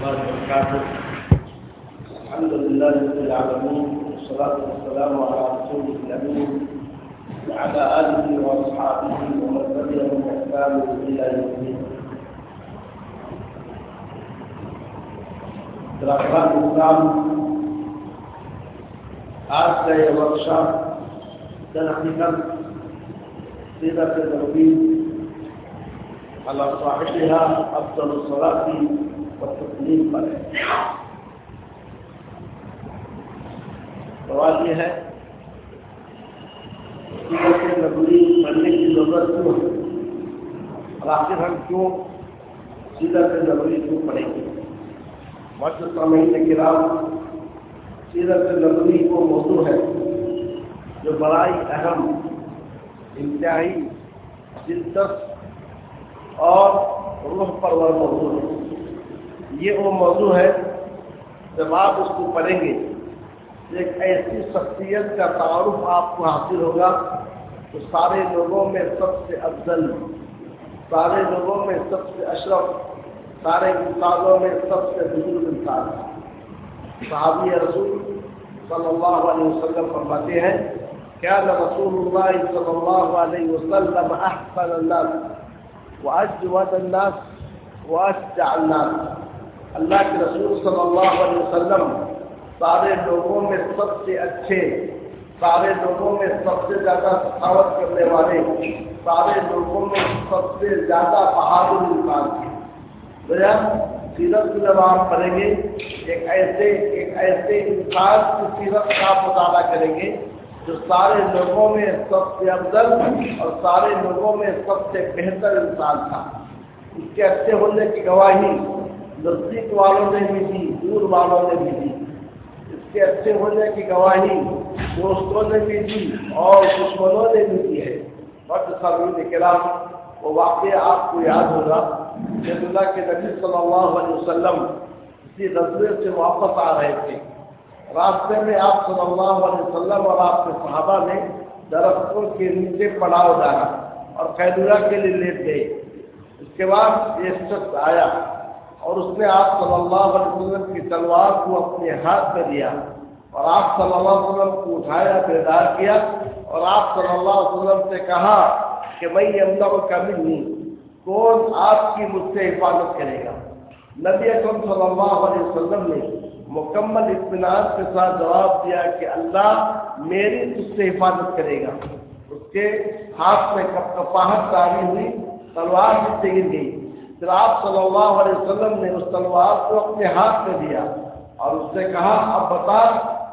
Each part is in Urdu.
الله وبركاته. الحمد لله رب العالمين، والصلاة والسلام على رسوله الأمين وعلى آله وأصحابه ومن تبعهم بإحسان إلى يوم الدين. آج کا یہ ورکشاپ در حقیقت سیرت نبی على صاحبها أفضل الصلاة والتسليم پر ہے۔ سوال یہ ہے سیرت نبوی پڑھنے کی ضرورت کیوں ہے؟ اور آخر ہم کیوں سیرت نبوی کیوں پڑھیں گے وقت سامعین کرام سیرت نبوی کو موضوع ہے جو بڑائی اہم، انتہائی دلچسپ اور روح پرور موضوع ہے۔ یہ وہ موضوع ہے جب آپ اس کو پڑھیں گے، ایک ایسی شخصیت کا تعارف آپ کو حاصل ہوگا تو سارے لوگوں میں سب سے افضل، سارے لوگوں میں سب سے اشرف، سارے انسانوں میں سب سے بزرگ انسان صحابی رسول صلی اللہ علیہ وسلم فرماتے ہیں، کیا رسول اللہ صلی اللہ علیہ وسلم احسن الناس واجود الناس واشجع الناس. اللہ کے رسول صلی اللہ علیہ وسلم سارے لوگوں میں سب سے اچھے، سارے لوگوں میں سب سے زیادہ سخاوت کرنے والے، سارے لوگوں میں سب سے زیادہ بہادر انسان۔ تھے سیرت کی جب آپ پڑھیں گے، ایک ایسے ایک ایسے انسان کی سیرت کا مطالعہ کریں گے جو سارے لوگوں میں سب سے افضل اور سارے لوگوں میں سب سے بہتر انسان تھا۔ اس کے اچھے ہونے کی گواہی نزدیک والوں نے بھی دی، دور والوں نے بھی دی۔ اس کے اچھے ہونے کی گواہی دوستوں نے بھی دی اور دشمنوں نے بھی دی ہے۔ وقت سبھی کرام، وہ واقعہ آپ کو یاد ہوگا، جب اللہ کے نبی صلی اللہ علیہ وسلم کسی رضوے سے واپس آ رہے تھے۔ راستے میں آپ صلی اللہ علیہ وسلم اور آپ کے صحابہ نے درختوں کے نیچے پڑاؤ ڈالا اور قیدورہ کے لیے لیٹ گئے۔ اس کے بعد ایک شخص آیا۔ اور اس نے آپ صلی اللہ علیہ وسلم کی تلوار کو اپنے ہاتھ میں دیا اور آپ صلی اللہ علیہ وسلم کو اٹھایا بیدار کیا اور آپ صلی اللہ علیہ وسلم سے کہا کہ میں اللہ کا نہیں کون آپ کی مجھ سے حفاظت کرے گا؟ نبی اکرم صلی اللہ علیہ وسلم نے مکمل اطمینان کے ساتھ جواب دیا کہ اللہ میری تجھ سے حفاظت کرے گا۔ اس کے ہاتھ میں کپ کپاہٹ تاری ہوئی، تلوار سے گر گئی۔ پھر آپ صلی اللہ علیہ وسلم نے اس تلوار کو اپنے ہاتھ میں دیا اور اس سے کہا، اب بتا،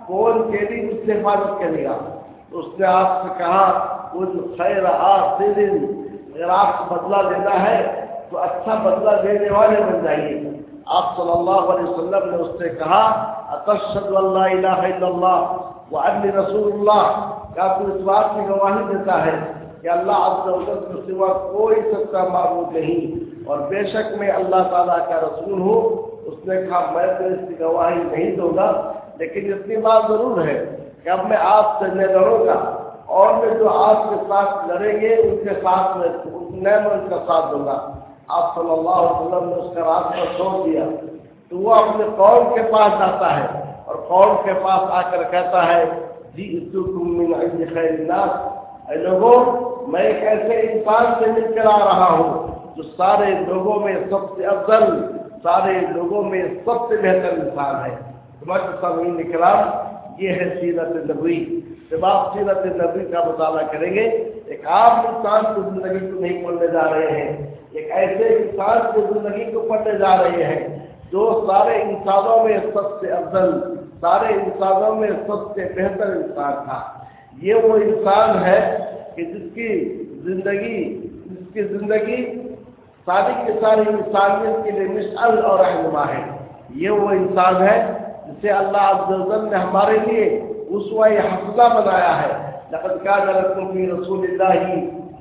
کون تیری مجھ سے حفاظت کرے گا اس نے آپ سے کہا کچھ خیر آخر اگر آپ کو بدلہ لینا ہے تو اچھا بدلہ دینے والے بن جائیے۔ آپ صلی اللہ علیہ وسلم نے اس سے کہا اتشد اللہ الہ الا اللہ و رسول اللہ۔ کیا تو اس بات کی گواہی دیتا ہے کہ اللہ عز و جل کے سوا کوئی سچا معبود نہیں؟ اور بے شک میں اللہ تعالیٰ کا رسول ہوں، اس نے کہا میں تو اس کی گواہی نہیں دوں گا، لیکن اتنی بات ضرور ہے کہ اب میں آپ سے نہیں لڑوں گا اور میں جو آپ کے ساتھ لڑیں گے، ان کے ساتھ میں میں ان کا ساتھ دوں گا۔ آپ صلی اللہ علیہ وسلم نے اس کا راستہ چھوڑ دیا۔ تو وہ اپنے قوم کے پاس جاتا ہے اور قوم کے پاس آ کر کہتا ہے جی خیر اے لوگوں، میں ایک ایسے انسان سے مل کر آ رہا ہوں جو سارے لوگوں میں سب سے افضل، سارے لوگوں میں سب سے بہتر انسان ہے۔ تمہارے سامنے نکلا یہ ہے سیرت نبوی۔ جب آپ سیرت نبی کا مطالعہ کریں گے، ایک عام انسان کو زندگی کو نہیں پڑھنے جا رہے ہیں۔ ایک ایسے انسان کو زندگی کو پڑھنے جا رہے ہیں جو سارے انسانوں میں سب سے افضل، سارے انسانوں میں سب سے بہتر انسان تھا۔ یہ وہ انسان ہے کہ جس کی زندگی، جس کی زندگی ساری کی ساری انسانیت کے لیے مشعل اور رہنما ہے۔ یہ وہ انسان ہے جسے اللہ عز و جل نے ہمارے لیے اسوا حسنہ بنایا ہے۔ لقد كان لكم في رسول الله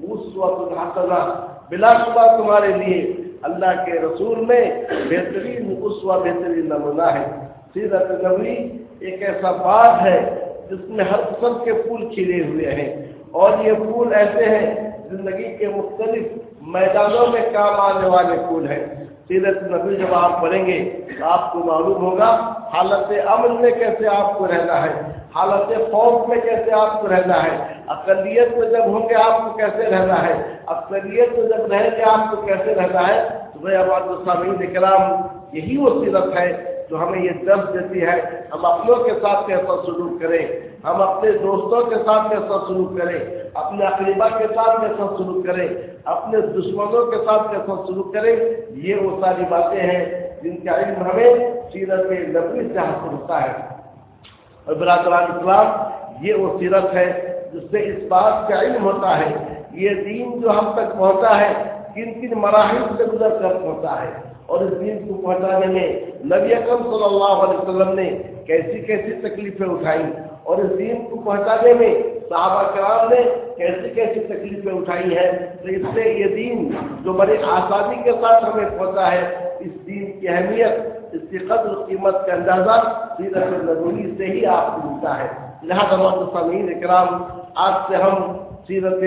اسوة حسنہ۔ بلا شبہ تمہارے لیے اللہ کے رسول میں بہترین اسوا بہترین نمونہ ہے۔ سیرت نبی ایک ایسا باغ ہے جس میں ہر قسم کے پھول کھلے ہوئے ہیں۔ اور یہ پھول ایسے ہیں زندگی کے مختلف میدانوں میں کام آنے والے پھول ہیں۔ سیرت نبی جب آپ پڑھیں گے تو آپ کو معلوم ہوگا حالت عمل میں کیسے آپ کو رہنا ہے، حالت خوف میں کیسے آپ کو رہنا ہے، اقلیت میں جب ہوں گے آپ کو کیسے رہنا ہے اکثریت میں جب رہیں گے آپ کو کیسے رہنا ہے۔ تو بھائی آباد السلام کرام، یہی وہ سیرت ہے جو ہمیں یہ درد دیتی ہے، ہم اپنوں کے ساتھ کیسا سلوک کریں، ہم اپنے دوستوں کے ساتھ کیسا سلوک کریں، اپنے اقلیبہ کے ساتھ کیسا سلوک کریں، اپنے دشمنوں کے ساتھ کیسا سلوک کریں، یہ وہ ساری باتیں ہیں جن کا علم ہمیں سیرت نبی سے حاصل ہوتا ہے۔ اور برادران اسلام، یہ وہ سیرت ہے جس سے اس بات کا علم ہوتا ہے، یہ دین جو ہم تک پہنچا ہے، کن کن مراحل سے گزر کر پہنچا ہے۔ اور اس دین کو پہنچانے میں نبی اکرم صلی اللہ علیہ وسلم نے کیسی کیسی تکلیفیں اٹھائی اور اس دین کو پہنچانے میں صحابہ کرام نے کیسی کیسی تکلیفیں اٹھائی ہیں، تو اس سے یہ دین جو بڑے آسانی کے ساتھ ہمیں پہنچا ہے، اس دین کی اہمیت، اس کی قدر قیمت کا اندازہ سیرت نبوی سے ہی آپ کو ملتا ہے۔ لہٰذا سمین اکرام، آج سے ہم سیرت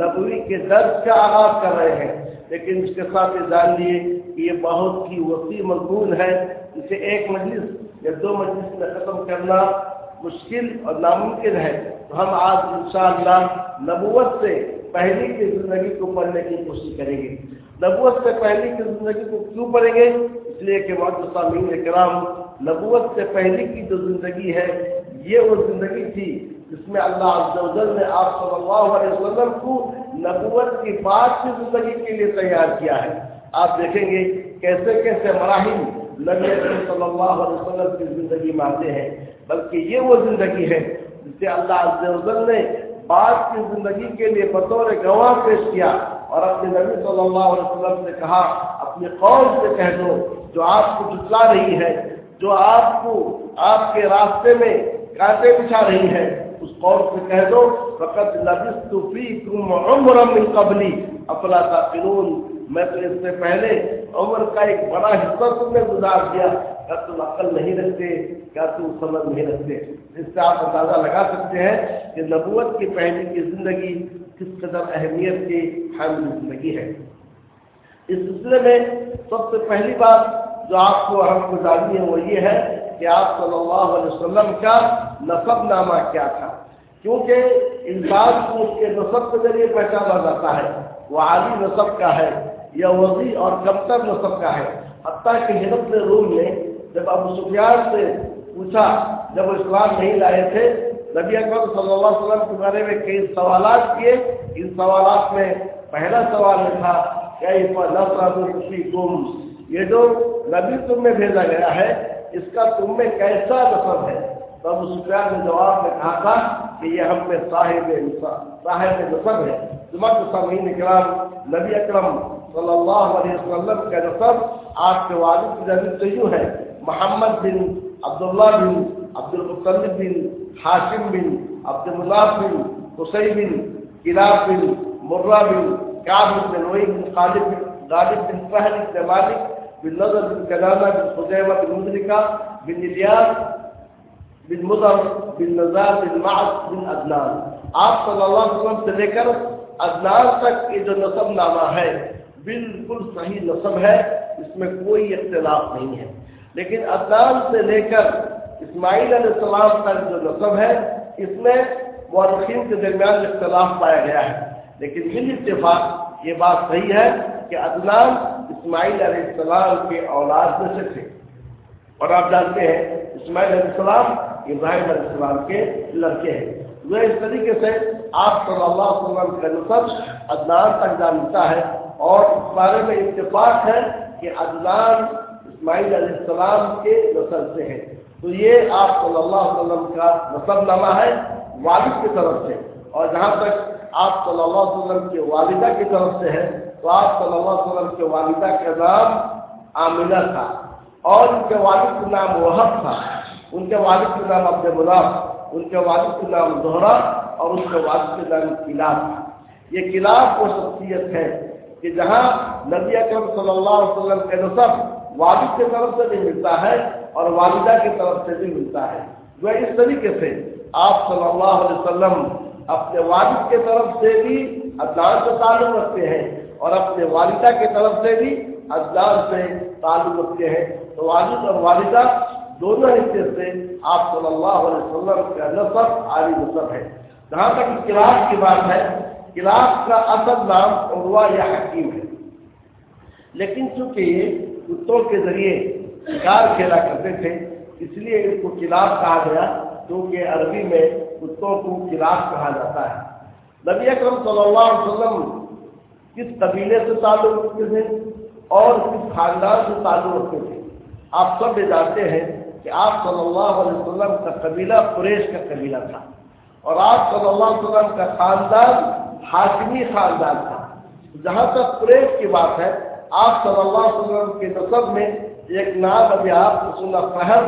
نبوی کے درد کا آغاز کر رہے ہیں، لیکن اس کے ساتھ یہ جان لیے یہ بہت ہی وسیع مضمون ہے، اسے ایک مجلس یا دو مجلس میں ختم کرنا مشکل اور ناممکن ہے۔ تو ہم آج انشاءاللہ نبوت سے پہلی کی زندگی کو پڑھنے کی کوشش کریں گے۔ نبوت سے پہلی کی زندگی کو کیوں پڑھیں گے؟ اس لیے کہ مین کرام نبوت سے پہلی کی جو زندگی ہے، یہ وہ زندگی تھی جس میں اللہ عز و جل نے آپ صلی اللہ علیہ وسلم کو نبوت کی بات کی زندگی کے لیے تیار کیا ہے۔ آپ دیکھیں گے کیسے کیسے مراحل نبی صلی اللہ علیہ وسلم کی زندگی میں آتے ہیں، بلکہ یہ وہ زندگی ہے جسے اللہ عز و جل نے بات کی زندگی کے لیے بطور گواہ پیش کیا اور اپنے نبی صلی اللہ علیہ وسلم سے کہا اپنے قول سے کہہ دو جو آپ کو جتلا رہی ہے، جو آپ کو آپ کے راستے میں کانٹے بچھا رہی ہے، اس قول سے کہہ دو فقط لبست فیکم عمر من قبلی، افلا تاقلون؟ میں تو اس سے پہلے عمر کا ایک بڑا حصہ تم نے گزار دیا۔ کیا تم عقل نہیں رکھتے؟ کیا تم سمجھ نہیں رکھتے؟ اس سے آپ اندازہ لگا سکتے ہیں کہ نبوت کی پہلی کی زندگی کس قدر اہمیت کی حامل زندگی ہے۔ اس سلسلے میں سب سے پہلی بات جو آپ کو ہم کو جاننی ہے وہ یہ ہے کہ آپ صلی اللہ علیہ وسلم کا نصب نامہ کیا تھا۔ کیونکہ انسان کو اس کے نصب کے ذریعے پہچانا جاتا ہے۔ وہ عالی نصب کا ہے۔ یا وزی اور کمتر نصب کا ہے۔ حتیٰ کہ ہرت روم نے جب ابو سفیان سے پوچھا، جب وہ اسلام نہیں لائے تھے، نبی اکبر صلی اللہ علیہ وسلم کے بارے میں کئی سوالات کیے۔ ان سوالات میں پہلا سوال یہ تھا کہ گم یہ جو نبی تم میں بھیجا گیا ہے، اس کا تم میں کیسا نصب ہے؟ تو ابو سفیان نے جواب میں کہا تھا کہ یہ ہم میں صاحب صاحب نصب ہے۔ جمعت سمین اکرام نبی اکرم صلی اللہ علیہ وسلم کا نصب آپ کے والد کی نبی تو یوں ہے۔ محمد بن عبداللہ بن عبد المطلب بن، حاشم بن عبد المناف بن، حسین بن، کلاب بن، مرہ بن کاب بن نوئی بن، خالد بن، غالب بن فہد بن، مالک بن نظر بن کنانہ بن، خزیمہ بن، مدرکہ بن، الیاس بن مدر بن نظار بن معد بن، عدنان۔ آپ صلی اللہ علیہ وسلم سے لے کر عدنان تک یہ جو نصب نامہ ہے بالکل صحیح نصب ہے، اس میں کوئی اختلاف نہیں ہے۔ لیکن عدنان سے لے کر اسماعیل علیہ السلام تک جو نصب ہے، اس میں مورخین کے درمیان اختلاف پایا گیا ہے۔ لیکن مل اتفاق، یہ بات صحیح ہے کہ عدنان اسماعیل علیہ السلام کے اولاد میں سے تھے۔ اور آپ جانتے ہیں، اسماعیل علیہ السلام ابراہیم علیہ السلام کے لڑکے ہیں۔ وہ اس طریقے سے آپ صلی اللہ علیہ وسلم کا نصب عدنان تک جانتا ہے۔ اور اس بارے میں اتفاق ہے کہ عدنان اسماعیل علیہ السلام کے نسل سے ہے تو یہ آپ صلی اللہ علیہ وسلم کا نصب نامہ ہے والد کی طرف سے۔ اور جہاں تک آپ صلی اللہ علیہ وسلم کے والدہ کی طرف سے ہے، تو آپ صلی اللہ علیہ وسلم کے والدہ کا نام عاملہ تھا۔ اور ان کے والد کا نام وحب تھا۔ ان کے والد کا نام عبد مناف ان کے والد کا نام زہرا، اور ان کے والد کا نام قلعہ تھا یہ قلعہ وہ شخصیت ہے کہ جہاں نبی اکرم صلی اللہ علیہ وسلم کے نصب والد کی طرف سے بھی ملتا ہے اور والدہ کی طرف سے بھی ملتا ہے۔ جو اس طریقے سے آپ صلی اللہ علیہ وسلم اپنے والد کی طرف سے بھی ادان سے تعلق رکھتے ہیں اور اپنے والدہ کی طرف سے بھی اجداد سے تعلق رکھتے ہیں۔ تو والد اور والدہ دونوں حصے سے آپ صلی اللہ علیہ وسلم کا نصب عالی نصب ہے۔ جہاں تک کلاس کی بات ہے کلاس کا اصل نام عروا یا حکیم ہے۔ لیکن چونکہ یہ کتوں کے ذریعے شکار کھیلا کرتے تھے، اس لیے اس کو کلاس کہا گیا، کیونکہ عربی میں کتوں کو کلاس کہا جاتا ہے۔ نبی اکرم صلی اللہ علیہ وسلم کس قبیلے سے تعلق رکھتے تھے اور کس خاندان سے تعلق رکھتے تھے؟ آپ سب یہ جانتے ہیں کہ آپ صلی اللہ علیہ وسلم کا قبیلہ قریش کا قبیلہ تھا۔ اور آپ صلی اللہ علیہ وسلم کا خاندان ہاشمی خاندان تھا۔ جہاں تک قریش کی بات ہے، آپ صلی اللہ علیہ وسلم کے نصب میں ایک نام ابھی آپ کو سنا فہر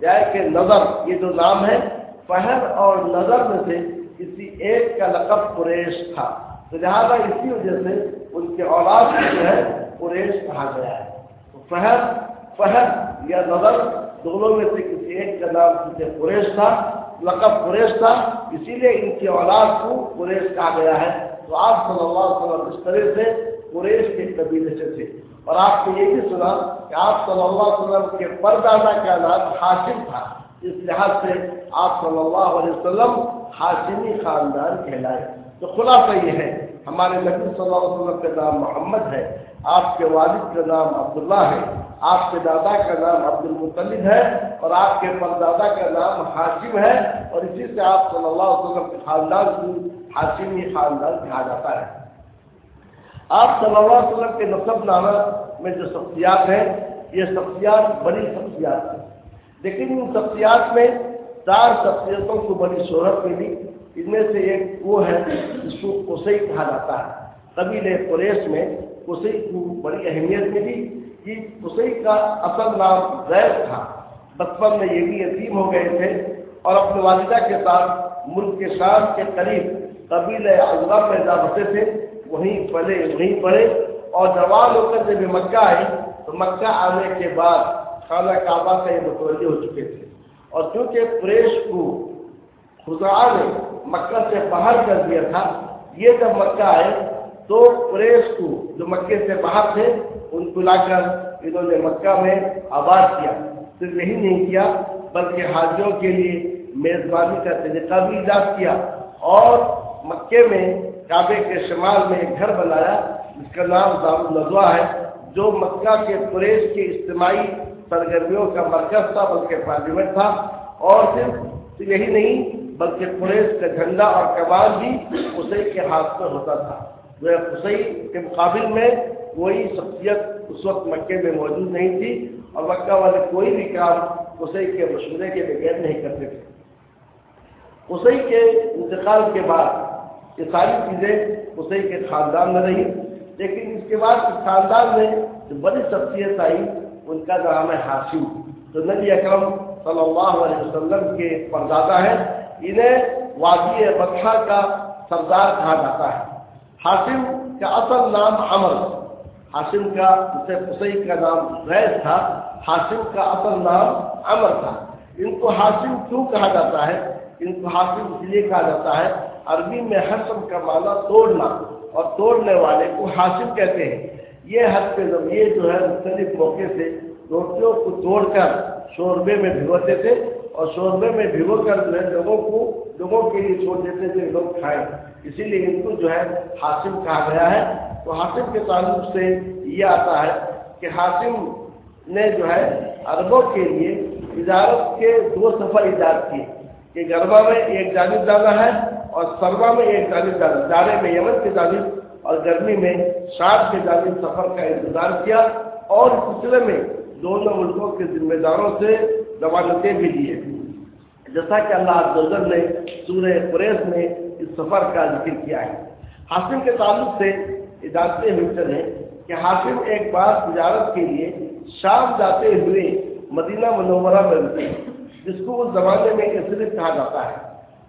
یا کہ نظر، یہ جو نام ہے، فہر اور نظر میں سے کسی ایک کا لقب قریش تھا۔ تو لہٰذا اسی وجہ سے ان کے اولاد جو ہے، قریش کہا گیا ہے۔ تو فہر فہر یا نظر، دونوں میں سے کسی ایک کا نام کسی قریش تھا۔ لقب قریش تھا، اسی لیے ان کی اولاد کو قریش کہا گیا ہے۔ تو آپ صلی اللہ علیہ وسلم اس طرح سے قریش کے قبیلے سے تھے۔ اور آپ نے یہ بھی سنا کہ آپ صلی اللہ علیہ وسلم کے پردادا کا نام حاصل تھا۔ اس لحاظ سے آپ صلی اللہ علیہ وسلم ہاشمی خاندان کہلائے۔ تو خلاصہ یہ ہے، ہمارے نبی صلی اللہ علیہ وسلم کا نام محمد ہے، آپ کے والد کا نام عبداللہ ہے، آپ کے دادا کا نام عبد المطلب ہے اور آپ کے پردادا کا نام حاشم ہے اور اسی سے آپ صلی اللہ علیہ وسلم کے خاندان کو حاشمی خاندان کہا جاتا ہے۔ آپ صلی اللہ علیہ وسلم کے نصب نامہ میں جو شخصیات ہیں، یہ شخصیات بڑی شخصیات ہیں۔ لیکن ان شخصیات میں چار شخصیتوں کو بڑی شہرت ملی۔ ان میں سے ایک وہ ہے جس کو کسئی کہا جاتا ہے۔ قبیل قریش میں کسئی کو بڑی اہمیت ملی۔ کہ کسئی کا اصل نام زید تھا۔ بچپن میں یہ بھی یتیم ہو گئے تھے اور اپنے والدہ کے ساتھ ملک کے شام کے قریب قبیل اضلاع میں جا بسے تھے، وہیں پلے وہیں پڑھے اور جوان ہو کر جب مکہ آئے تو مکہ آنے کے بعد خانہ کعبہ کا یہ متوجہ ہو چکے تھے۔ اور چونکہ پریش کو خدا نے مکہ سے باہر کر دیا تھا، یہ جب مکہ آئے تو پریس کو جو مکے سے باہر تھے، ان کو لا کر انہوں نے مکہ میں آباد کیا۔ صرف یہی نہیں کیا، بلکہ حاجیوں کے لیے میزبانی کا طریقہ بھی ایجاد کیا اور مکے میں، کعبے کے شمال میں ایک گھر بنایا، جس کا نام دار الضوا ہے، جو مکہ کے پریش کے اجتماعی سرگرمیوں کا مرکز تھا، بلکہ پارلیمنٹ تھا۔ اور صرف یہی نہیں، بلکہ قریش کا جھنڈا اور کباب بھی اسے کے ہاتھ میں ہوتا تھا۔ وہ اسے کے مقابل میں کوئی شخصیت اس وقت مکے میں موجود نہیں تھی اور مکہ والے کوئی بھی کام اسے کے مشورے کے بغیر نہیں کرتے تھے۔ اسے کے انتقال کے بعد یہ ساری چیزیں اسے کے خاندان میں رہی، لیکن اس کے بعد اس خاندان میں جو بڑی شخصیت آئی، ان کا نام ہے حاصم جو نبی اکرم صلی اللہ علیہ وسلم کے پردادا ہیں، انہیں وادی بطحا کا سردار کہا جاتا ہے۔ حاسم کا اصل نام امر حاسم کا اسے حسین کا نام زید تھا۔ حاسم کا اصل نام امر تھا۔ ان کو حاسم کیوں کہا جاتا ہے؟ ان کو حاسم اس لیے کہا جاتا ہے، عربی میں حسم کا معنی توڑنا اور توڑنے والے کو حاسم کہتے ہیں۔ یہ حد پہ یہ جو ہے مختلف موقع سے روٹیوں کو توڑ کر شوربے میں بھگوتے تھے۔ اور شوربے میں بھگو کر جو ہے لوگوں کو، لوگوں کے لیے چھوڑ دیتے تھے لوگ کھائیں۔ اسی لیے ان کو جو ہے حاصم کہا گیا ہے۔ تو حاصم کے تعلق سے یہ آتا ہے کہ حاصم نے جو ہے عربوں کے لیے اجارت کے دو سفر ایجاد کیے۔ کہ گرما میں ایک جانب جانا ہے اور سرما میں ایک جانب جانا جانے میں یمن کی جانب اور گرمی میں شاٹ کے جانب سفر کا انتظار کیا اور سلسلے میں دونوں ملکوں کے ذمہ داروں سے ضمانتیں بھی دیے جیسا کہ اللہ عزوجل نے سورہ قریض میں اس سفر کا ذکر کیا ہے۔ حاصم کے تعلق سے اجازتیں ہوئی چلے کہ حاصم ایک بار تجارت کے لیے شام جاتے ہوئے مدینہ منورہ میں رکے جس کو اس زمانے میں اسرف کہا جاتا ہے۔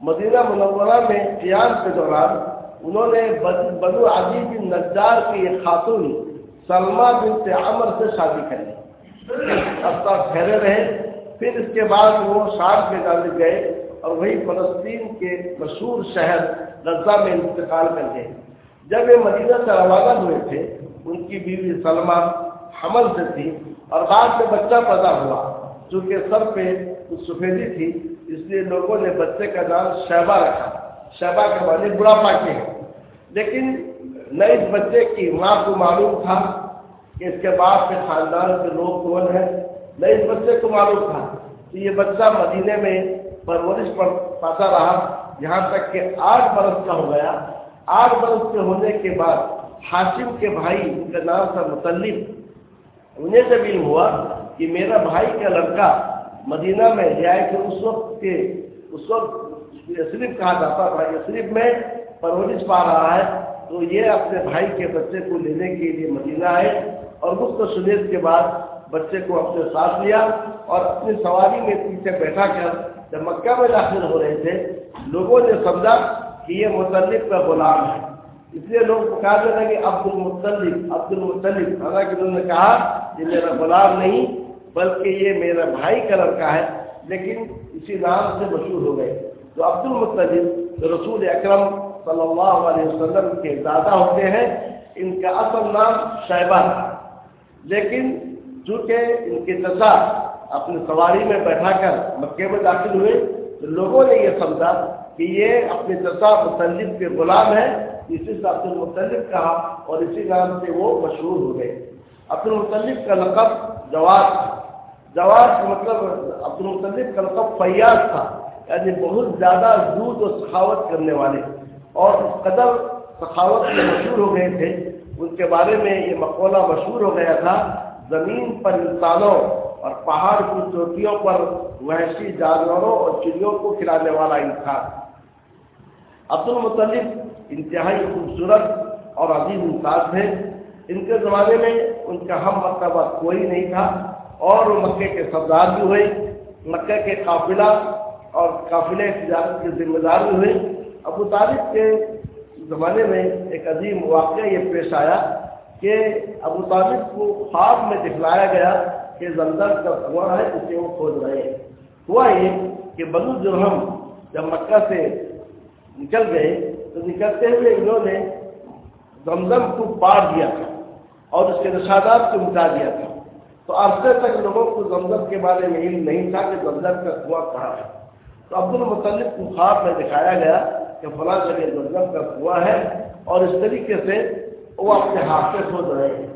مدینہ منورہ میں قیام کے دوران انہوں نے بنو عجیب بن نجار کی ایک خاتون سلما بن عمر سے شادی کری اب تک ٹھہرے رہے۔ پھر اس کے بعد وہ شام کے جانب گئے اور وہی فلسطین کے مشہور شہر غزہ میں انتقال کر گئے۔ جب یہ مدینہ سے روانہ ہوئے تھے، ان کی بیوی سلمہ حمل سے تھی اور بعد میں بچہ پیدا ہوا، چونکہ سر پہ سفیدی تھی، اس لیے لوگوں نے بچے کا نام شہبہ رکھا۔ شہبہ کے معنی بڑھاپا کے۔ لیکن نئے اس بچے کی ماں کو معلوم تھا کہ اس کے بعد کے خاندان کے لوگ کون ہیں۔ نئے اس بچے کو معلوم تھا کہ یہ بچہ مدینے میں پرورش پر پاتا رہا، یہاں تک کہ آٹھ برس کا ہو گیا۔ آٹھ برس کے ہونے کے بعد ہاشم کے بھائی ان کا نام تھا متلف انہیں سے بھی ہوا کہ میرا بھائی کا لڑکا مدینہ میں لے آئے کہ اس وقت کے، اس وقت یسریف کہا جاتا تھا، یسریف میں پرورش پا رہا ہے۔ تو یہ اپنے بھائی کے بچے کو لینے کے لیے مدینہ آئے اور گفت و سنیت کے بعد بچے کو اپنے ساتھ لیا اور اپنی سواری میں پیچھے بیٹھا کر جب مکہ میں داخل ہو رہے تھے، لوگوں نے سمجھا کہ یہ متعلق کا غلام ہے۔ اس لیے لوگ پکار رہے کہ عبد المطلف عبد المطلف حالانکہ انہوں نے کہا یہ میرا غلام نہیں، بلکہ یہ میرا بھائی کا لڑکا ہے۔ لیکن اسی نام سے مشہور ہو گئے۔ تو عبد المطلف رسول اکرم صلی اللہ علیہ وسلم کے دادا ہوتے ہیں۔ ان کا اصل نام شہبہ تھا۔ لیکن چونکہ ان کے چچا اپنی سواری میں بیٹھا کر مکے میں داخل ہوئے، تو لوگوں نے یہ سمجھا کہ یہ اپنے چچا مصنف کے غلام ہے اسی سے عبد المطلف کہا اور اسی نام سے وہ مشہور ہو گئے۔ عبد المطلف کا لقب جواد جواد کا مطلب عبد المطلف کا لقب فیاض تھا یعنی بہت زیادہ دودھ و سخاوت کرنے والے۔ اور اس قدر سخاوت میں مشہور ہو گئے تھے۔ ان کے بارے میں یہ مقولہ مشہور ہو گیا تھا زمین پر انسانوں اور پہاڑ کی چوٹیوں پر وحشی جانوروں اور چڑیوں کو کھلانے والا انسان۔ عبد المطلف انتہائی خوبصورت اور عظیم انسان تھے۔ ان کے زمانے میں ان کا ہم مرتبہ کوئی نہیں تھا اور وہ مکے کے سردار بھی ہوئے، مکے کے قافلہ اور قافلے تجارت کے ذمہ دار بھی ہوئے۔ ابو طالب کے زمانے میں ایک عظیم واقعہ یہ پیش آیا کہ ابو طالب کو خواب میں دکھلایا گیا کہ زمزم کا کنواں ہے، اسے وہ کھود رہے ہیں۔ ہوا یہ کہ بنو جرہم جب مکہ سے نکل گئے، تو نکلتے ہوئے انہوں نے زمزم کو پار دیا تھا اور اس کے نشادات کو مٹا دیا تھا۔ تو عرصے تک لوگوں کو زمزم کے بارے میں علم نہیں تھا کہ زمزم کا کنواں کہاں ہے۔ تو عبد المطلف کو خواب میں دکھایا گیا کہ فلاں جگہ زمزم کا کنواں ہے اور اس طریقے سے وہ اپنے ہاتھ سے کھود رہے ہیں۔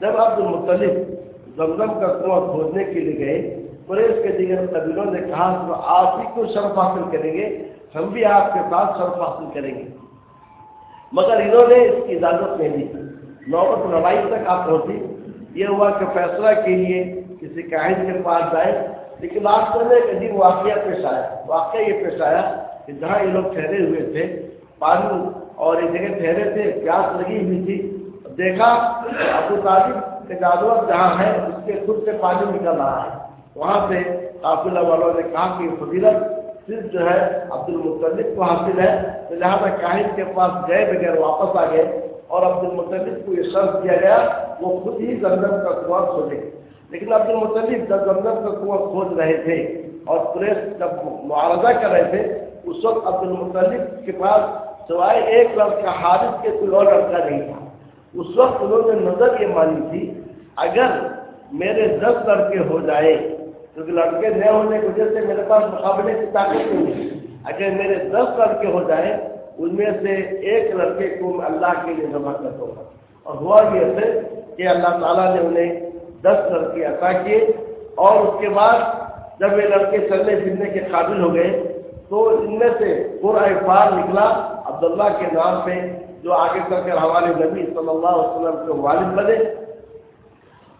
جب عبد المطلف زمزم کا کنواں کھودنے کے لیے گئے، قریش کے دیگر قبیلوں نے کہا تو آپ ہی کو شرف حاصل کریں گے، ہم بھی آپ کے ساتھ شرف حاصل کریں گے۔ مگر انہوں نے اس کی اجازت نہیں دی۔ نوبت لڑائی تک آپ پہنچی۔ یہ ہوا کہ فیصلہ کے لیے کسی قائد کے پاس جائے، لیکن آج میں ایک عجیب واقعہ پیش آیا۔ واقعہ یہ پیش آیا کہ جہاں یہ لوگ ٹھہرے ہوئے تھے، پانی اور ایک جگہ ٹھہرے تھے، پیاس لگی ہوئی تھی۔ دیکھا، ابو طالب کے جادور جہاں ہے، اس کے خود سے پانی نکل رہا ہے۔ وہاں سے قافلہ والوں نے کہا کہ فضیلت صرف جو ہے عبد المطلف کو حاصل ہے، تو لہٰذا کاہد کے پاس گئے بغیر واپس آ گئے اور عبد المطلف کو یہ شرط دیا گیا، وہ خود ہی زمزم کا کنواں کھولے لیکن عبد المطلف جب زمزم کا کنواں کھود رہے تھے اور پریس جب معاوضہ کر رہے تھے، اس وقت عبد المطلف کے پاس سوائے ایک لڑکا حادث کے کوئی اور لڑکا نہیں تھا۔ اس وقت انہوں نے نظر یہ مانی تھی، اگر میرے دس لڑکے ہو جائے، کیونکہ لڑکے نئے ہونے کی وجہ سے میرے پاس مقابلے کی طاقت نہیں ہے۔ اگر میرے دس لڑکے ہو جائیں ان میں سے ایک لڑکے کو میں اللہ کے لیے جمع کر دوں گا۔ اور ہوا یہ تھے کہ اللہ تعالیٰ نے انہیں دس لڑکے عطا کیے۔ اور اس کے بعد جب یہ لڑکے چلنے پھرنے کے قابل ہو گئے، تو ان میں سے پورا اخبار نکلا۔ عبداللہ کے نام پہ جو آگے چل کر حوالے نبی صلی اللہ علیہ وسلم کے والد بنے،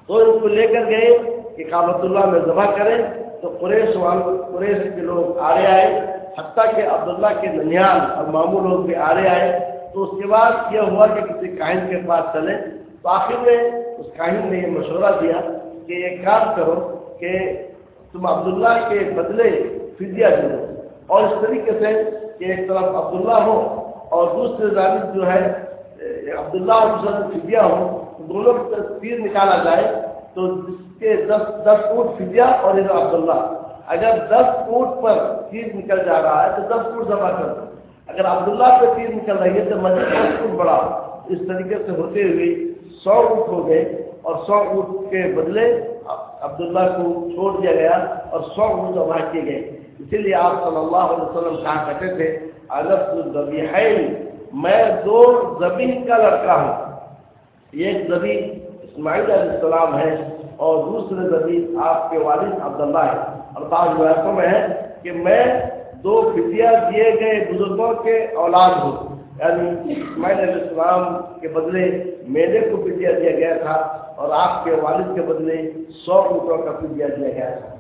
تو ان کو لے کر گئے کہ کابت اللہ میں ذبح کریں۔ تو قریش والوں قریش کے لوگ آڑے آئے، حتیٰ کہ عبداللہ کے ننیال اور ماموں لوگ بھی آڑے آئے۔ تو اس کے بعد یہ ہوا کہ کسی کاہن کے پاس چلے۔ تو آخر میں اس کاہن نے یہ مشورہ دیا کہ ایک کام کرو کہ تم عبداللہ کے بدلے فدیہ دو اور اس طریقے سے کہ ایک طرف عبداللہ ہو اور دوسرے جانب جو ہے عبداللہ اور دوسرا فدیا ہو دونوں تیر نکالا جائے تو جس کے دس دس فوٹ فدیا اور ادھر عبداللہ۔ اگر دس فوٹ پر تیر نکل جا رہا ہے تو دس فوٹ جمع کر دو۔ اگر عبداللہ پہ تیر نکل رہی ہے تو مزید دس فوٹ بڑھا۔ اس طریقے سے ہوتے ہوئے سو اونٹ ہو گئے اور سو اونٹ کے بدلے عبداللہ کو چھوڑ دیا گیا اور سو اونٹ ادا کیے گئے۔ اسی لیے آپ صلی اللہ علیہ وسلم کہا کرتے تھے اگر ہے میں دو زمین کا لڑکا ہوں۔ ایک زمین اسماعیل علیہ السلام ہے اور دوسرے زمین آپ کے والد عبداللہ ہے اور بعض روایتوں میں ہے کہ میں دو فدیہ دیے گئے بزرگوں کے اولاد ہوں۔ یعنی اسماعیل علیہ السلام کے بدلے میلے کو فدیہ دیا گیا تھا اور آپ کے والد کے بدلے سو روپوں کا فدیہ دیا گیا تھا۔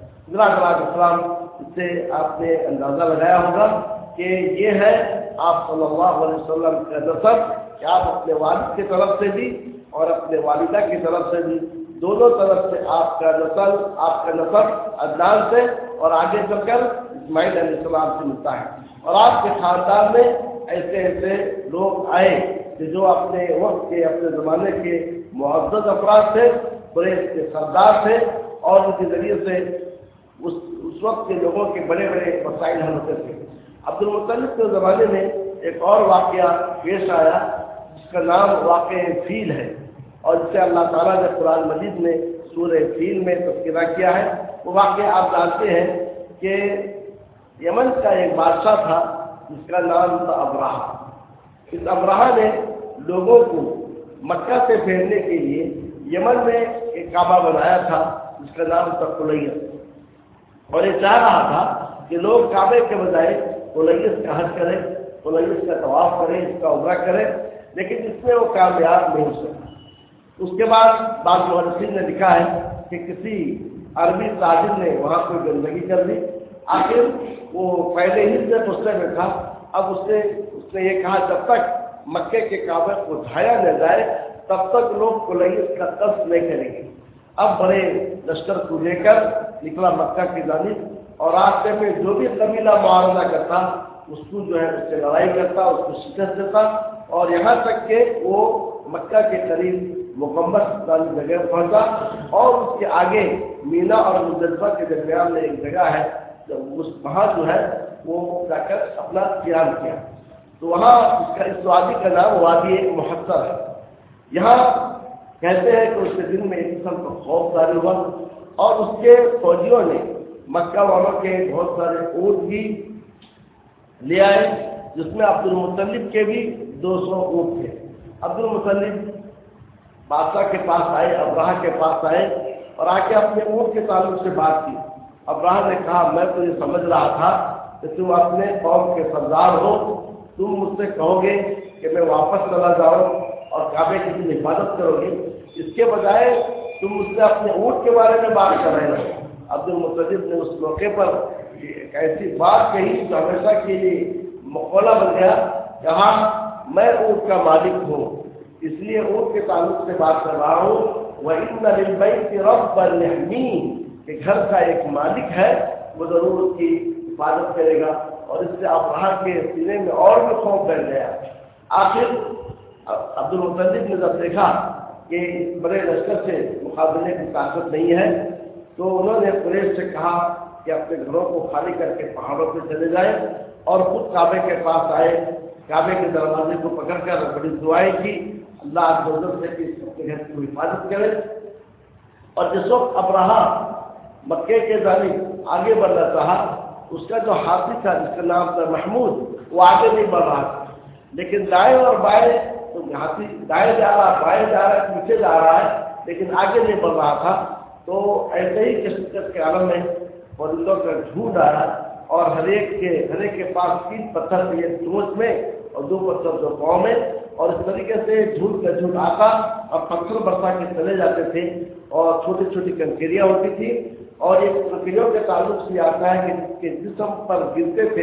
السلام اس سے آپ نے اندازہ لگایا ہوگا۔ کہ یہ ہے آپ صلی اللہ علیہ وسلم کا نصب کہ آپ اپنے والد کی طرف سے بھی اور اپنے والدہ کی طرف سے بھی۔ دونوں طرف سے آپ کا نسل آپ کا نصب ادنان سے اور آگے چل کر اسماعیل علیہ السلام سے ملتا ہے۔ اور آپ کے خاندان میں ایسے ایسے لوگ آئے کہ جو اپنے وقت کے، اپنے زمانے کے معزز افراد تھے، بڑے کے سردار تھے اور ان کے ذریعے سے اس اس وقت کے لوگوں کے بڑے بڑے مسائل حل ہوتے تھے۔ عبد المطلف کے زمانے میں ایک اور واقعہ پیش آیا، جس کا نام واقع فیل ہے، اور جسے اللہ تعالیٰ نے قرآن مجید میں سورہ فیل میں تذکرہ کیا ہے۔ وہ واقعہ آپ جانتے ہیں کہ یمن کا ایک بادشاہ تھا، جس کا نام تھا ابراہ اس ابراہ نے لوگوں کو مکہ سے پھیرنے کے لیے یمن میں ایک کعبہ بنایا تھا، جس کا نام تھا کلیس اور یہ چاہ رہا تھا کہ لوگ کعبے کے بجائے کلیس کا حج کریں کلیس کا طواف کریں اس کا عمرہ کریں لیکن اس میں وہ کامیاب نہیں ہو سکتا۔ اس کے بعد بعض محرسین نے لکھا ہے کہ کسی عربی تاجر نے وہاں کوئی گندگی کر دی۔ آخر وہ پہلے ہی سے غصے میں تھا۔ اب اس نے اس نے یہ کہا، جب تک مکے کے کعبے کو اٹھایا نہ جائے، تب تک لوگ کلیس کا قصد نہیں کریں گے۔ اب بڑے لشکر کو لے کر نکلا مکہ کی جانب اور راستے میں جو بھی قبیلہ معاوضہ کرتا، اس کو جو ہے اس سے لڑائی کرتا، اس کو شکست دیتا اور یہاں تک کہ وہ مکہ کے قریب مکمل جگہ پہنچا اور اس کے آگے مینا اور مجلفہ کے درمیان میں ایک جگہ ہے اس وہاں جو ہے وہ جا کر اپنا قیام کیا۔ تو وہاں اس کا، اس وادی کا نام وادی محسر ہے۔ یہاں کہتے ہیں کہ اس کے دن میں ایک قسم کا خوف جاری ہوا اور اس کے فوجیوں نے مکہ والوں کے بہت سارے اونٹ بھی لے آئے، جس میں عبد المطلب کے بھی دو سو اونٹ تھے۔ عبد المطلب بادشاہ کے پاس آئے، ابراہ کے پاس آئے اور آ کے اپنے اونٹ کے تعلق سے بات کی۔ ابراہ نے کہا، میں تو یہ سمجھ رہا تھا کہ تم اپنے قوم کے سردار ہو۔ تم مجھ سے کہو گے کہ میں واپس چلا جاؤں اور کعبے کی حفاظت کرو گے۔ اس کے بجائے تم مجھ سے اپنے اونٹ کے بارے میں بات کر رہے ہو۔ عبد المطلب نے اس موقع پر ایک ایسی بات کہی جو ہمیشہ کے لیے مقولہ بن گیا کہا میں اونٹ کا مالک ہوں، اس لیے اونٹ کے تعلق سے بات کر رہا ہوں وہ ان کے رب پر کہ گھر کا ایک مالک ہے، وہ ضرور اس کی حفاظت کرے گا، اور اس سے آپ کے سینے میں اور بھی خوف بیٹھ گیا۔ آخر عبد المطلب نے جب دیکھا کہ بڑے لشکر سے مقابلے کی طاقت نہیں ہے تو انہوں نے پریش سے کہا کہ اپنے گھروں کو خالی کر کے پہاڑوں پہ چلے جائیں اور خود کعبے کے پاس آئے۔ کعبے کے دروازے کو پکڑ کر بڑی دعائیں کی۔ اللہ سے کہ اپنے گھر کی حفاظت کرے۔ اور جس وقت اب رہا مکے کے جانب آگے بڑھنا چاہا اس کا جو ہاتھی تھا، جس کا نام تھا محمود، وہ آگے نہیں بڑھ رہا۔ تھا لیکن دائیں اور بائیں، تو ہاتھی دائیں جا رہا، بائیں جا رہا ہے پیچھے جا رہا ہے، لیکن آگے نہیں بڑھ رہا تھا۔ تو ایسے ہی قسمت کے عالم میں پرندوں کا جھوٹ آ رہا اور ہر ایک کے ہر ایک کے پاس تین پتھر یہ سوچ میں اور دو پتھر جو پاؤں میں اور اس طریقے سے جھوٹ کا جھوٹ آتا۔ اور پتھر برسا کے چلے جاتے تھے اور چھوٹی چھوٹی کنکریاں ہوتی تھی اور یہ کنکریوں کے تعلق سے آتا ہے کہ جس کے جسم پر گرتے تھے،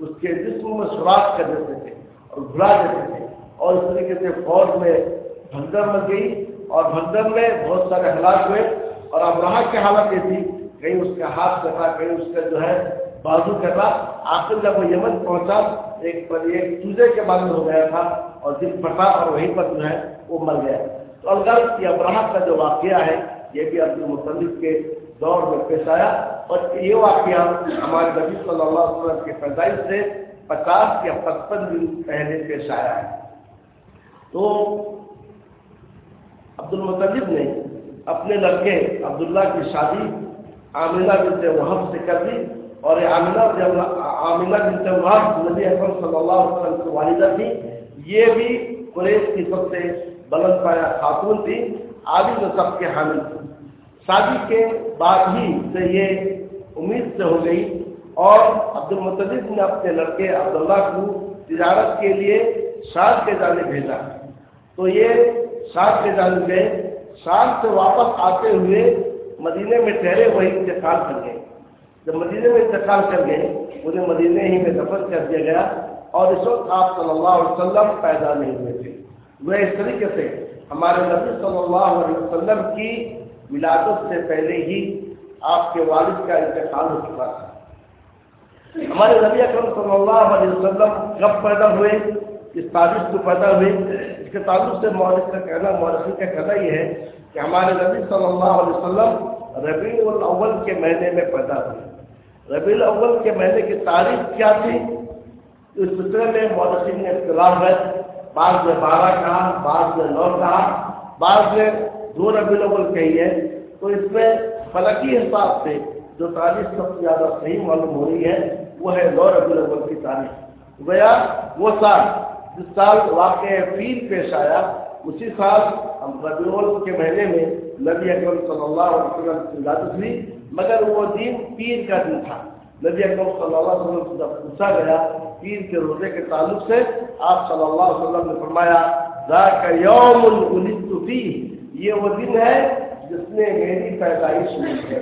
اس کے جسم میں سوراخ کر دیتے تھے اور گھلا دیتے تھے۔ اور اس طریقے سے فوج میں بھگدڑ مچ گئی اور بھگدڑ میں بہت سارے ہلاک ہوئے۔ اور اب رہا کی حالت یہ تھی کہیں اس کا ہاتھ کٹا کہیں اس کا جو ہے بازو کٹا آخر جب وہ یمن پہنچا، ایک پر ایک چوزے کے بند ہو گیا تھا اور دل پھٹا اور وہیں پر جو ہے وہ مر گیا۔ تو الگ یہ ابراہ کا جو واقعہ ہے، یہ بھی عبد المطلب کے دور میں پیش آیا۔ اور یہ واقعہ ہمارے نبی صلی اللہ علیہ وسلم کے پیدائش سے پچاس یا پچپن دن پہلے پیش آیا ہے۔ تو عبد المطلب نے اپنے لڑکے عبداللہ کی شادی عاملہ بنت وحب سے کر دی اور عاملہ عاملہ بنت وحب نبی اکرم صلی اللہ علیہ وسلم کی والدہ تھی۔ یہ بھی قریش کی سب سے بلند پایا خاتون تھی عابد نصب کے حامل تھی۔ شادی کے بعد ہی سے یہ امید سے ہو گئی اور عبد المطلب نے اپنے لڑکے عبداللہ کو تجارت کے لیے شاد کے جانے بھیجا۔ تو یہ شاد کے جانے گئے شاد سے واپس آتے ہوئے مدینے میں ٹھہرے وہی انتقال کر گئے۔ جب مدینے میں انتقال کر گئے، انہیں مدینے ہی میں دفن کر دیا گیا اور اس وقت آپ صلی اللہ علیہ وسلم پیدا نہیں ہوئے تھے۔ وہ اس طریقے سے ہمارے نبی صلی اللہ علیہ وسلم کی ولادت سے پہلے ہی آپ کے والد کا انتقال ہو چکا تھا۔ ہمارے نبی اکرم صلی اللہ علیہ وسلم کب پیدا ہوئے اس تاریخ کو پیدا ہوئے۔ اس کے تعلق سے مورخ کا کہنا مورخی کا کہنا یہ ہے کہ ہمارے نبی صلی اللہ علیہ وسلم ربیع الاول کے مہینے میں پیدا ہوئے۔ ربیع الاول کے مہینے کی تاریخ کیا تھی؟ اس سلسلے میں مورخین نے اختلاف ہے۔ بعض نے بارہ کہا، بعض نے نو کہا، بعض نے دو ربیع الاول کہی ہے۔ تو اس میں فلکی حساب سے جو تاریخ سب سے زیادہ صحیح معلوم ہو رہی ہے، وہ ہے نو ربی الاول کی تاریخ۔ گویا وہ سال جس سال واقع پیر پیش آیا، اسی سال ہم ربی کے مہینے میں نبی اکرم صلی اللہ علیہ وسلم کی ولادت ہوئی، مگر وہ دن پیر کا دن تھا۔ نبی اکرم صلی اللہ علیہ وسلم سے جب پوچھا گیا، پیر کے روزے کے تعلق سے آپ صلی اللہ علیہ وسلم نے فرمایا کا یوم الفی یہ وہ دن ہے جس نے میری پیدائش ہوئی ہے۔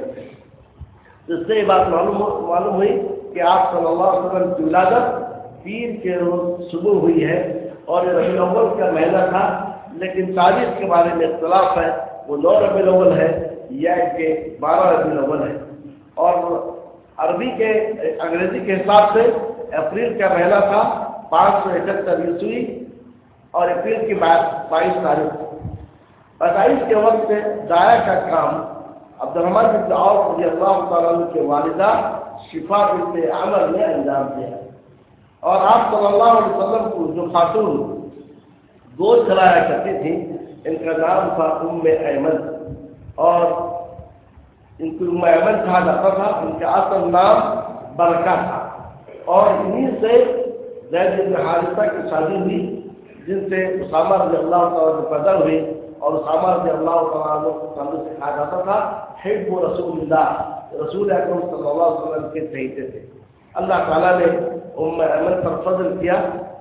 جس سے یہ بات معلوم معلوم ہوئی کہ آپ صلی اللہ علیہ وسلم کی ولادت پیر کے روز شروع ہوئی ہے اور یہ ربی الاول کا مہینہ تھا، لیکن تاریخ کے بارے میں اختلاف ہے، وہ نو ربی الاول ہے، یا کہ بارہ ربی الاول ہے۔ اور عربی کے، انگریزی کے حساب سے اپریل کا مہینہ تھا، پانچ سو اکہتر عیسوی اور اپریل کی بائیس تاریخ۔ پیدائش کے وقت سے دایا کا کام عبد الرحمان بن عوف رضی اللہ تعالیٰ کے والدہ شفا بنت عمر نے انجام دیا۔ اور آپ صلی اللہ علیہ وسلم کو جو خاتون گود چلایا کرتی تھی، ان کا نام تھا ام ایمن۔ اور ان کو ام ایمن کہا جاتا تھا، ان کا اصل نام برکا تھا۔ اور انہیں سے زید بن حادثہ کی شادی ہوئی، جن سے اسامہ رضی اللہ تعالیٰ پیدا ہوئی۔ اور اسامہ رضی اللہ تعالیٰ تعلق سے کہا جاتا تھا، حب و رسول اللہ۔ رسول اکرم صلی اللہ علیہ وسلم کے چہتے تھے۔ اللہ تعالیٰ نے ام احمد پر فضل کیا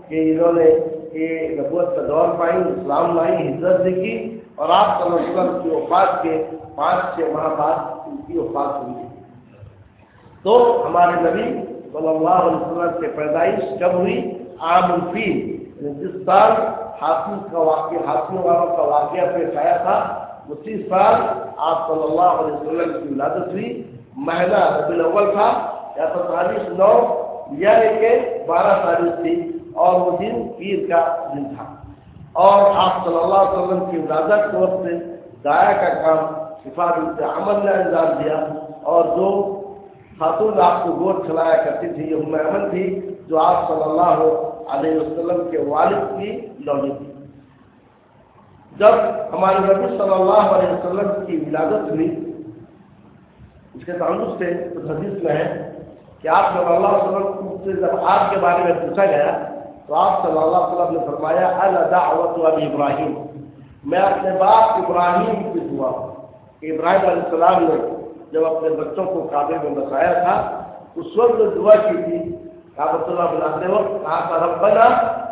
کہ انہوں نے یہ نبوت کا دور پائی، اسلام لائی، ہجرت دیکھی اور آپ صلی اللہ علیہ وسلم کی وفات کے پانچ چھ ماہ بعد ان کی وفات ہوئی۔ تو ہمارے نبی صلی اللہ علیہ وسلم کے پیدائش کب ہوئی، عام الفیل جس سال ہاتھی کا واقعہ ہاتھیوں والوں کا واقعہ پیش آیا تھا، اسی سال آپ صلی اللہ علیہ وسلم کی ولادت ہوئی۔ مہینہ ربی الاول تھا، یا تو تاریخ نو یا کہ بارہ تاریخ تھی اور وہ دن پیر کا دن تھا۔ اور آپ صلی اللہ علیہ وسلم کی ولادت کے وقت دایا کا کام حفاظت عمل نے انجام دیا اور جو خاتون آپ کو گود کھلایا کرتی تھی۔ یہ محمد تھی جو آپ صلی اللہ علیہ وسلم کے والد کی لونی تھی۔ جب ہمارے نبی صلی اللہ علیہ وسلم کی ولادت ہوئی، اس کے تعلق سے حدیث میں ہے کہ آپ صلی اللہ علیہ وسلم سے جب آپ کے بارے میں پوچھا گیا، تو آپ صلی اللہ علیہ وسلم نے فرمایا الدعوت ابی ابراہیم. میں اپنے باپ ابراہیم کی دعا کہ ابراہیم علیہ السلام نے جب اپنے بچوں کو کعبے میں بسایا تھا، اس وقت دعا کی تھی کابت اللہ بلاتے وقت کہا تھا، ربنا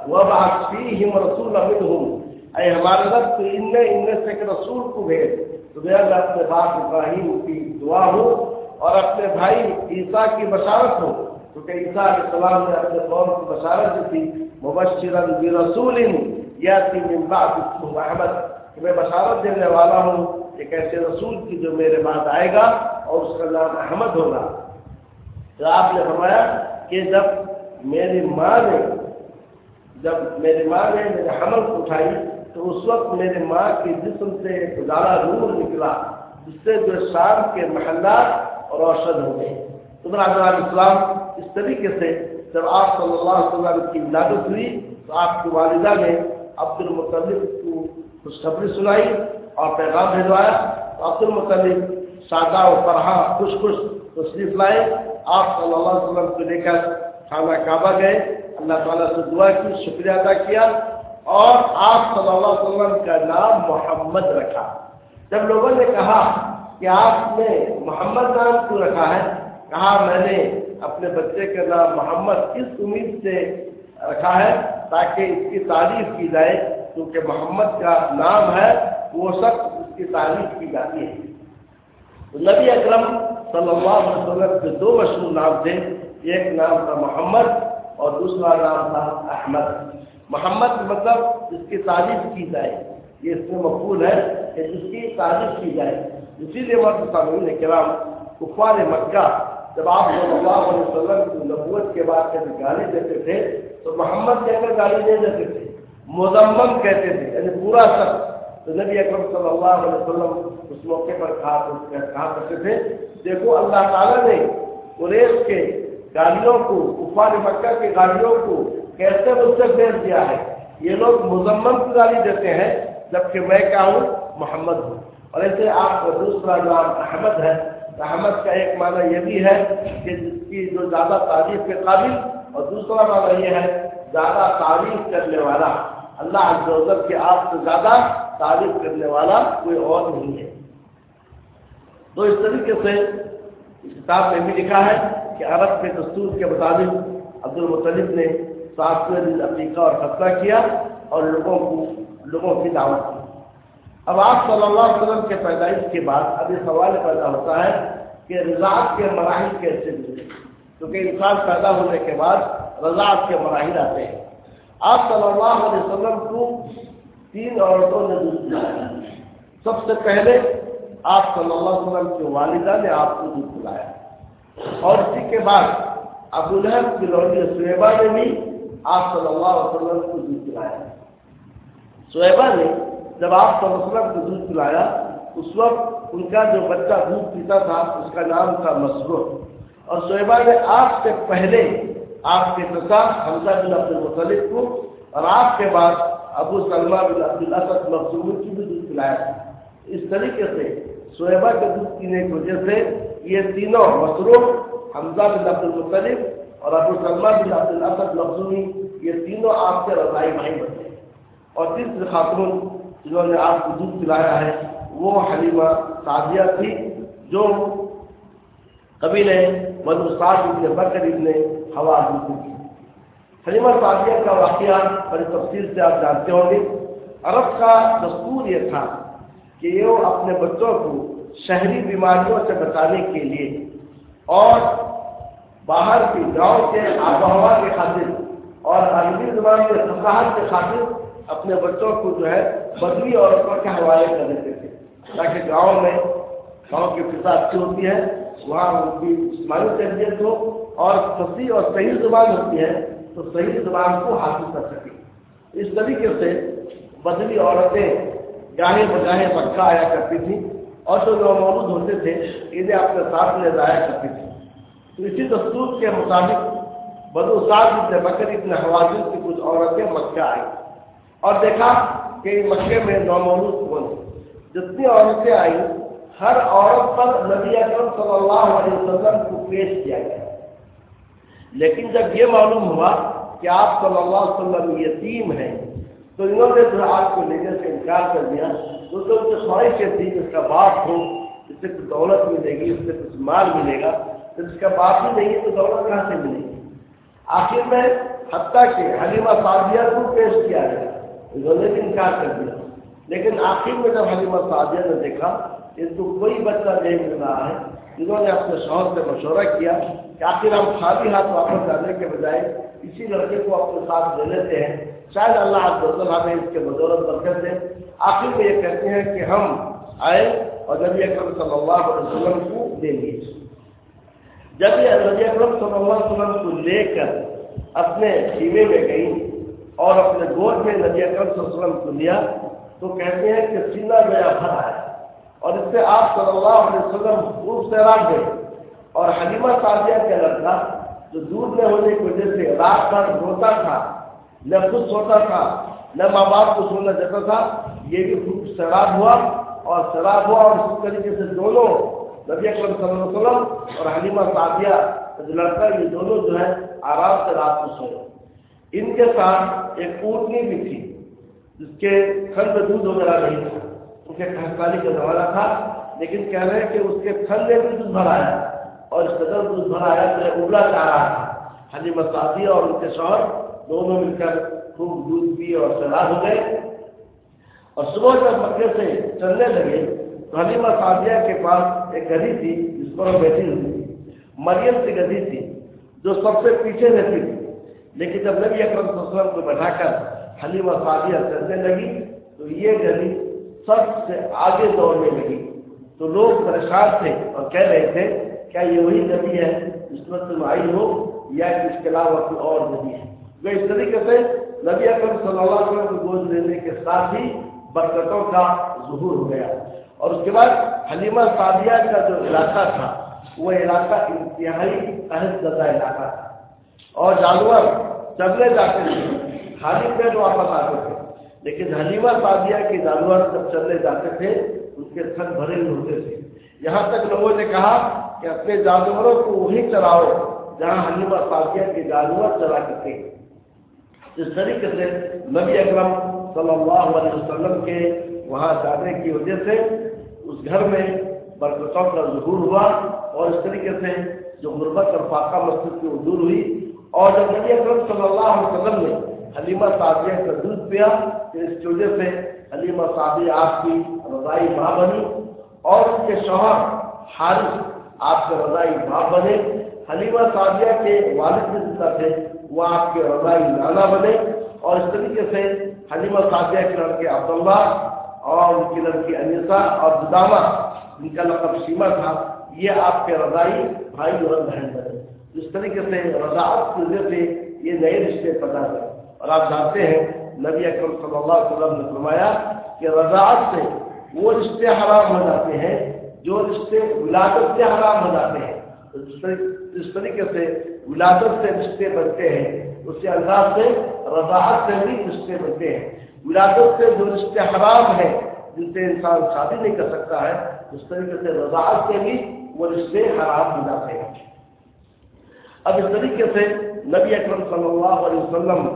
وبعث فیہم رسول منہم۔ اے ہمارے رب، تو ان میں ان میں سے ایک رسول کو بھیج۔ تو میں اپنے باپ ابراہیم کی دعا ہو اور اپنے بھائی عیسیٰ کی بشارت ہو، کیونکہ عیسیٰ علیہ السلام نے اپنے قوم کی بشارت دی تھی۔ مبشرن برسول یا من بعد اسمه احمد کہ میں بشارت دینے والا ہوں، ایک ایسے رسول کی جو میرے بعد آئے گا اور اس کا نام احمد ہوگا۔ تو آپ نے فرمایا کہ جب میری ماں نے، جب میری ماں نے میرے حمل اٹھائی، تو اس وقت میرے ماں کے جسم سے ایک ادارہ نور نکلا، جس سے جو شام کے محلات روشن ہو گئے۔ تو برادر اسلام، اس طریقے سے جب آپ صلی اللہ علیہ وسلم کی ولادت ہوئی تو آپ کی والدہ نے عبد المطلب کو خوشخبری سنائی اور پیغام بھیجوایا تو عبد المطلب سادہ و فرحا خوش خوش تشریف لائے۔ آپ صلی اللہ علیہ وسلم کو لے کر خانہ کعبہ گئے۔ اللہ تعالیٰ سے دعا کی، شکریہ ادا کیا۔ اور آپ صلی اللہ علیہ وسلم کا نام محمد رکھا۔ جب لوگوں نے کہا کہ آپ نے محمد نام کیوں رکھا ہے؟ کہا میں نے اپنے بچے کا نام محمد اس امید سے رکھا ہے تاکہ اس کی تعریف کی جائے، کیونکہ محمد کا نام ہے، وہ سب اس کی تعریف کی جاتی ہے۔ تو نبی اکرم صلی اللہ علیہ وسلم کے دو مشہور نام تھے، ایک نام تھا محمد اور دوسرا نام تھا احمد۔ محمد مطلب جس کی تعریف کی جائے، یہ اس میں مقبول ہے کہ جس کی تعریف کی جائے۔ اسی لیے مرد کرام کفار مکہ جب آپ صلی اللہ علیہ وسلم کی نبوت کے بعد کبھی گالی دیتے تھے تو محمد کہہ کر گالی نہیں دیتے تھے مزمم کہتے تھے یعنی پورا سب تو نبی اکرم صلی اللہ علیہ وسلم اس موقع پر کہا کرتے تھے دیکھو اللہ تعالیٰ نے قریش کے گاڑیوں کو کفار مکہ کے گاڑیوں کو کیسے مجھ سے بھیج دیا ہے یہ لوگ مزمن کی گالی دیتے ہیں جبکہ میں کیا ہوں محمد ہوں اور ایسے آپ کا دوسرا نام احمد ہے، احمد کا ایک معنی یہ بھی ہے کہ جس کی جو زیادہ تعریف کے قابل اور دوسرا معنی یہ ہے زیادہ تعریف کرنے والا۔ اللہ کے آپ سے زیادہ تعریف کرنے والا کوئی اور نہیں ہے۔ تو اس طریقے سے اس کتاب میں بھی لکھا ہے کہ عرب کے دستور کے مطابق عبد المطلب نے ساتویں دن افریقہ اور خطرہ کیا اور لوگوں کو، لوگوں کی دعوت کی اب آپ صلی اللہ علیہ وسلم کے پیدائش کے بعد اب یہ سوال پیدا ہوتا ہے کہ رضاعت کے مراحل کیسے ملے کیونکہ انسان پیدا ہونے کے بعد رضاعت کے مراحل آتے ہیں۔ آپ صلی اللہ علیہ وسلم کو تین عورتوں نے دودھ پلایا سب سے پہلے آپ صلی اللہ علیہ وسلم کی والدہ نے آپ کو دودھ پلایا اور اسی کے بعد ابو الحب کی لوڑی سیبا نے بھی آپ صلی اللہ علیہ وسلم کو دودھ پلایا سویبا نے جب آپ صلی اللہ علیہ وسلم کو دودھ پلایا، اس وقت ان کا جو بچہ دودھ پیتا تھا، اس کا نام تھا مسرور۔ اور سویبا نے آپ سے پہلے آپ کے پتا حمزہ بن عبد المطلب کو اور آپ کے بعد ابو سلمہ بن عبد الاسد مخصوم کی بھی دودھ پلایا تھا۔ اس طریقے سے سویبا کے دودھ پینے کی وجہ سے یہ تینوں مسروف حمزہ بن عبد المطلب اور ابو سلمہ بن عبد الاسد مخصومی یہ تینوں آپ کے رضائی بھائی بنے اور تیسری خاتون جنہوں نے آپ کو دودھ پلایا ہے، وہ حلیمہ سعدیہ تھی، جو قبیل بنو سعد ابن بکر ابن ہوا دی تھی۔ حلیمہ سعدیہ کا واقعہ بڑی تفصیل سے آپ جانتے ہوں گے۔ عرب کا دستور یہ تھا کہ یہ اپنے بچوں کو شہری بیماریوں سے بچانے کے لیے اور باہر کی گاؤں کے آب و ہوا کے خاطر اور عالمی زبان کے فصاحت کے خاطر اپنے بچوں کو جو ہے بدلی عورتوں کے حوالے کر دیتے تھے؟ تاکہ گاؤں میں، گاؤں کی فضا اچھی ہوتی ہے، وہاں ان کی جسمانی تربیت ہو اور فصیح اور صحیح زبان ہوتی ہے، تو صحیح زبان کو حاصل کر سکے۔ اس طریقے سے بدلی عورتیں گاہے بگاہے مکہ آیا کرتی تھیں؟ اور جو لوگ موجود ہوتے تھے، انہیں اپنے ساتھ لے جایا کرتی تھی تو اسی دستور کے مطابق بدو سات اتنے بکر اتنے حوالے کی کچھ عورتیں مکہ آئی اور دیکھا کہ مکے میں نومولود کون جتنی عورتیں آئی ہر عورت پر نبی اکرم صلی اللہ علیہ وسلم کو پیش کیا گیا۔ لیکن جب یہ معلوم ہوا کہ آپ صلی اللہ علیہ وسلم یتیم ہیں، تو انہوں نے جو آپ کو لینے سے انکار کر دیا۔ تو تو جو خواہش تھی اس کا باپ ہو، اس سے کچھ دولت ملے گی، اس سے کچھ مال ملے گا۔ تو اس کا باپ ہی نہیں ہے تو دولت کہاں سے ملے گی؟ آخر میں حتیٰ کہ حلیمہ سعدیہ کو پیش کیا گیا۔ انہوں نے انکار کر دیا۔ لیکن آخر میں جب حلیمہ سعدیہ نے دیکھا کہ ان کو کوئی بچہ نہیں مل رہا ہے، انہوں نے اپنے شوہر سے مشورہ کیا کہ آخر ہم خالی ہاتھ واپس جانے کے بجائے اسی لڑکے کو اپنے ساتھ لے لیتے ہیں۔ شاید اللہ ہمیں اس کے بدولت برکت دیں آخر میں یہ کہتے ہیں کہ ہم آئے اور نبی اکرم صلی اللہ علیہ وسلم کو دیں گے جب یہ نبی اکرم صلی اللہ علیہ وسلم کو لے کر اپنے خیمے میں گئی اور اپنے گود میں نبی اکرم صلی اللہ علیہ وسلم کو لیا تو کہتے ہیں کہ سینا گیا بھرا ہے اور اس سے آپ صلی اللہ علیہ وسلم خوب سیراب گئے۔ اور حلیمہ سعدیہ کا لڑکا جو دودھ میں ہونے کی وجہ سے رات بھر روتا تھا، نہ خود سوتا تھا، نہ ماں باپ کو سونا دیتا تھا، یہ بھی خوب سیراب ہوا۔ اور شراب ہوا اور اس طریقے سے دونوں نبی اکرم صلی اللہ علیہ وسلم اور حلیمہ سعدیہ لڑکا یہ دونوں جو ہے آرام سے رات کو سوئے۔ ان کے ساتھ ایک اونٹنی بھی تھی، جس کے کھن میں دودھ وغیرہ نہیں تھا۔ ان کے کھنسانی کا زمانہ تھا، لیکن کہہ رہے ہیں کہ اس کے کھن میں بھی دودھ بھرا ہے اور اس قدر دودھ بھرا ہے تو ابلا چاہ رہا تھا۔ حلیمہ سعدیہ اور ان کے شوہر دونوں مل کر خوب دودھ پیے اور سیلاب ہو گئے۔ اور صبح جب مکے سے چلنے لگے، تو حلیمہ سعدیہ کے پاس ایک گدی تھی، جس پر وہ بیٹھی ہوئی تھی۔ مریم سے گدی تھی، جو سب سے پیچھے رہتی تھی۔ لیکن جب نبی اکرم صلی اللہ علیہ وسلم کو بیٹھا کر حلیمہ سعدیہ چلنے لگی، تو یہ گدی سب سے آگے دوڑنے لگی۔ تو لوگ پریشان تھے اور کہہ رہے تھے، کیا یہ وہی گدی ہے جس میں تم آئی ہو یا اس کے علاوہ کوئی اور گدی ہے؟ وہ اس طریقے سے نبی اکرم صلی اللہ علیہ وسلم کو گوشت لینے کے ساتھ ہی برکتوں کا ظہور ہو گیا۔ اور اس کے بعد حلیمہ سعدیہ کا جو علاقہ تھا، وہ علاقہ انتہائی اہم زدہ علاقہ تھا۔ اور جانور چلنے جاتے تھے خالی پیٹ واپس آتے تھے۔ لیکن حلیمہ سعدیہ کے جانور جب چلنے جاتے تھے اس کے تھن بھرے ہوتے تھے۔ یہاں تک لوگوں نے کہا کہ اپنے جانوروں کو وہی چلاؤ جہاں حلیمہ سعدیہ کے جانور چلا کرتے اس طریقے سے نبی اکرم صلی اللہ علیہ وسلم کے وہاں جانے کی وجہ سے اس گھر میں برکتوں کا ظہور ہوا اور اس طریقے سے جو غربت اور فاقہ مسجد کی دور ہوئی اور جب نبی اکرم صلی اللہ علیہ وسلم نے حلیمہ صادیہ کا دودھ پیا پھر اس کی وجہ سے حلیمہ صادیہ آپ کی رضائی ماں بنی اور اس کے شوہر حارث آپ کے رضائی ماں بنے۔ حلیمہ صادیہ کے والد جو تھے، وہ آپ کے رضائی نانا بنے۔ اور اس طریقے سے حلیمہ صادیہ کے لڑکے عبداللہ اور ان کی لڑکی انیسا اور بدامہ جن کا لقب سیما تھا۔ یہ آپ کے رضائی بھائی اور بہن بنے۔ اس طریقے سے رضاعت کی وجہ سے یہ نئے رشتے پیدا ہوئے اور آپ جانتے ہیں، نبی اکرم صلی اللہ علیہ وسلم نے فرمایا کہ رضاعت سے وہ رشتے حرام ہو جاتے ہیں جو رشتے ولادت سے حرام ہو جاتے ہیں۔ اس طریقے سے ولادت سے رشتے بنتے ہیں اسی انداز سے رضاحت سے بھی رشتے بنتے ہیں۔ ولادت سے جو رشتے حرام ہیں، جن سے انسان شادی نہیں کر سکتا ہے اس طریقے سے رضاحت سے بھی وہ رشتے حرام ہو جاتے ہیں۔ اب اس طریقے سے نبی اکرم صلی اللہ علیہ وسلم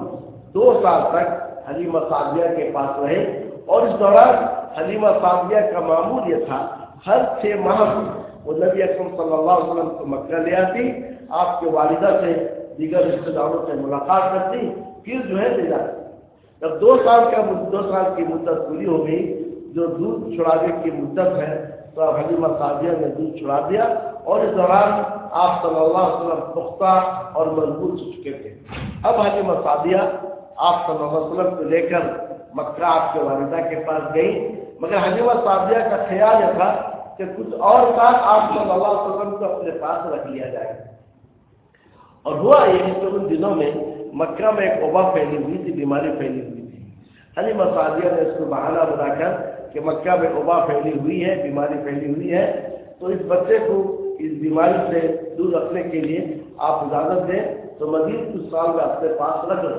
دو سال تک حلیمہ سعدیہ کے پاس رہے اور اس دوران حلیمہ سعدیہ کا معمول یہ تھا، ہر چھ ماہ وہ نبی اکرم صلی اللہ علیہ وسلم کو مکہ لے آتی، آپ کے والدہ سے دیگر رشتے داروں سے ملاقات کرتی، پھر جو ہے لے جاتی۔ جب دو سال کا دو سال کی مدت پوری ہو گئی جو دودھ چھڑانے کی مدت ہے، تو آپ حلیمہ سعدیہ نے دودھ چھڑا دیا اور اس دوران آپ صلی اللہ علیہ وسلم پختہ اور مضبوط ہو چکے تھے۔ اب حلیمہ سعدیہ آپ صلی اللہ علیہ وسلم کو لے کر مکہ آپ کے والدہ کے پاس گئی مگر حلیمہ سعدیہ کا خیال یہ تھا کہ کچھ اور کام آپ صلی اللہ علیہ وسلم کو اپنے پاس رکھ لیا جائے۔ اور ہوا یہ کہ ان دنوں میں مکہ میں ایک وبا پھیلی ہوئی تھی، بیماری پھیلی ہوئی تھی۔ حلی مسادیہ نے اس کو بہانہ بنا کر کہ مکہ میں وبا پھیلی ہوئی ہے، بیماری پھیلی ہوئی ہے، تو اس بچے کو اس بیماری سے دور رکھنے کے لیے آپ اجازت دیں، تو مزید کچھ سال میں اپنے پاس رکھ لو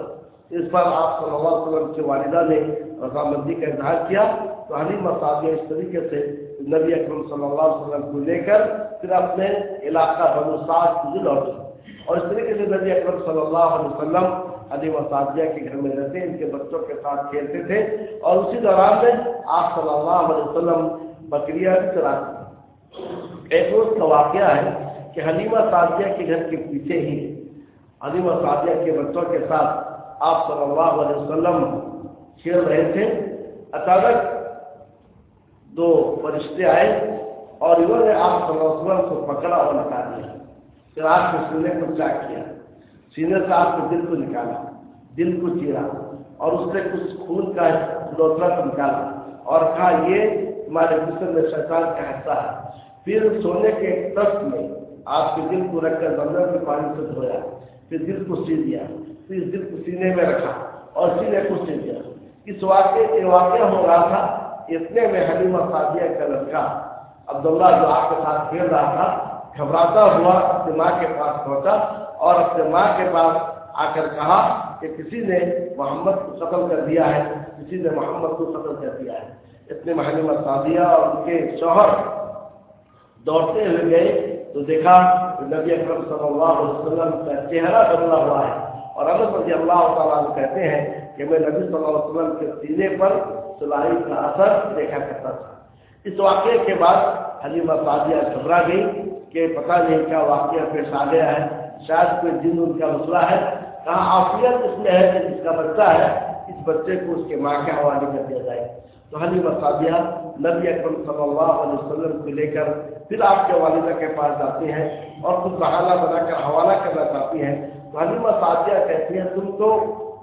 اس پر آپ صلی اللہ علیہ وسلم کے والدہ نے رضامندی کا اظہار کیا۔ تو حلی مسادیہ اس طریقے سے نبی اکرم صلی اللہ علیہ وسلم کو لے کر پھر اپنے علاقہ بنو سات کی لوٹ اور اس طریقے سے نبی اکرم صلی اللہ علیہ وسلم علی وسادیہ کے گھر میں رہتے ان کے بچوں کے ساتھ کھیلتے تھے۔ اور اسی دوران میں آپ صلی اللہ علیہ وسلم بکریاں بھی چلاتے ایک روز کا واقعہ ہے کہ حلیمہ سعدیہ کے گھر کے پیچھے ہی حلیمہ سعدیہ کے بچوں کے ساتھ آپ صلی اللہ علیہ وسلم کھیل رہے تھے۔ اچانک دو فرشتے آئے اور انہوں نے آپ صلی اللہ علیہ وسلم کو پکڑا اور نکال دیا۔ پھر آپ کے سینے کو چاک کیا۔ سینے سے آپ کے دل کو نکالا، دل کو چیرا اور اس سے کچھ خون کا لوترا نکالا اور کہا، یہ تمہارے جسم میں شیطان کا حصہ ہے۔ پھر سونے کے تخت میں آپ کے دل کو رکھ کر بندر کے پانی سے دھویا، پھر دل کو سی دیا، پھر دل کو سینے میں رکھا اور سینے کو سی دیا۔ اس واقعے، یہ واقعہ ہو رہا تھا، اتنے میں حلیمہ سعدیہ کا لڑکا عبداللہ جو آپ کے ساتھ کھیل رہا تھا، گھبراتا ہوا اپنی ماں کے پاس پہنچا اور اپنے ماں کے پاس آ کر کہا کہ کسی نے محمد کو قتل کر دیا ہے، کسی نے محمد کو قتل کر دیا ہے۔ اتنے محلم سعدیہ اور ان کے شوہر دوڑتے ہوئے گئے تو دیکھا کہ نبی اکرم صلی اللہ علیہ وسلم کا چہرہ بدلا ہوا ہے۔ اور انس رضی اللہ تعالیٰ کہتے ہیں کہ میں نبی صلی اللہ علیہ وسلم کے سینے پر سلائی کا اثر دیکھا کرتا تھا۔ اس واقعے کے بعد حلیمہ سعدیہ گھبرا گئی کہ پتہ نہیں کیا واقعہ پیش آ گیا ہے۔ شاید کوئی دن ان کا مسئلہ ہے، کہاں آفیت اس میں ہے کہ جس کا بچہ ہے، اس بچے کو اس کے ماں کے حوالے کر دیا جائے۔ تو حلیمہ سعدیہ نبی اکرم صلی اللہ علیہ وسلم کو لے کر پھر آپ کے والدہ کے پاس جاتے ہیں اور کچھ بہانہ بنا کر حوالہ کرنا چاہتی ہیں تو حلیمہ سعدیہ کہتی ہیں، تم تو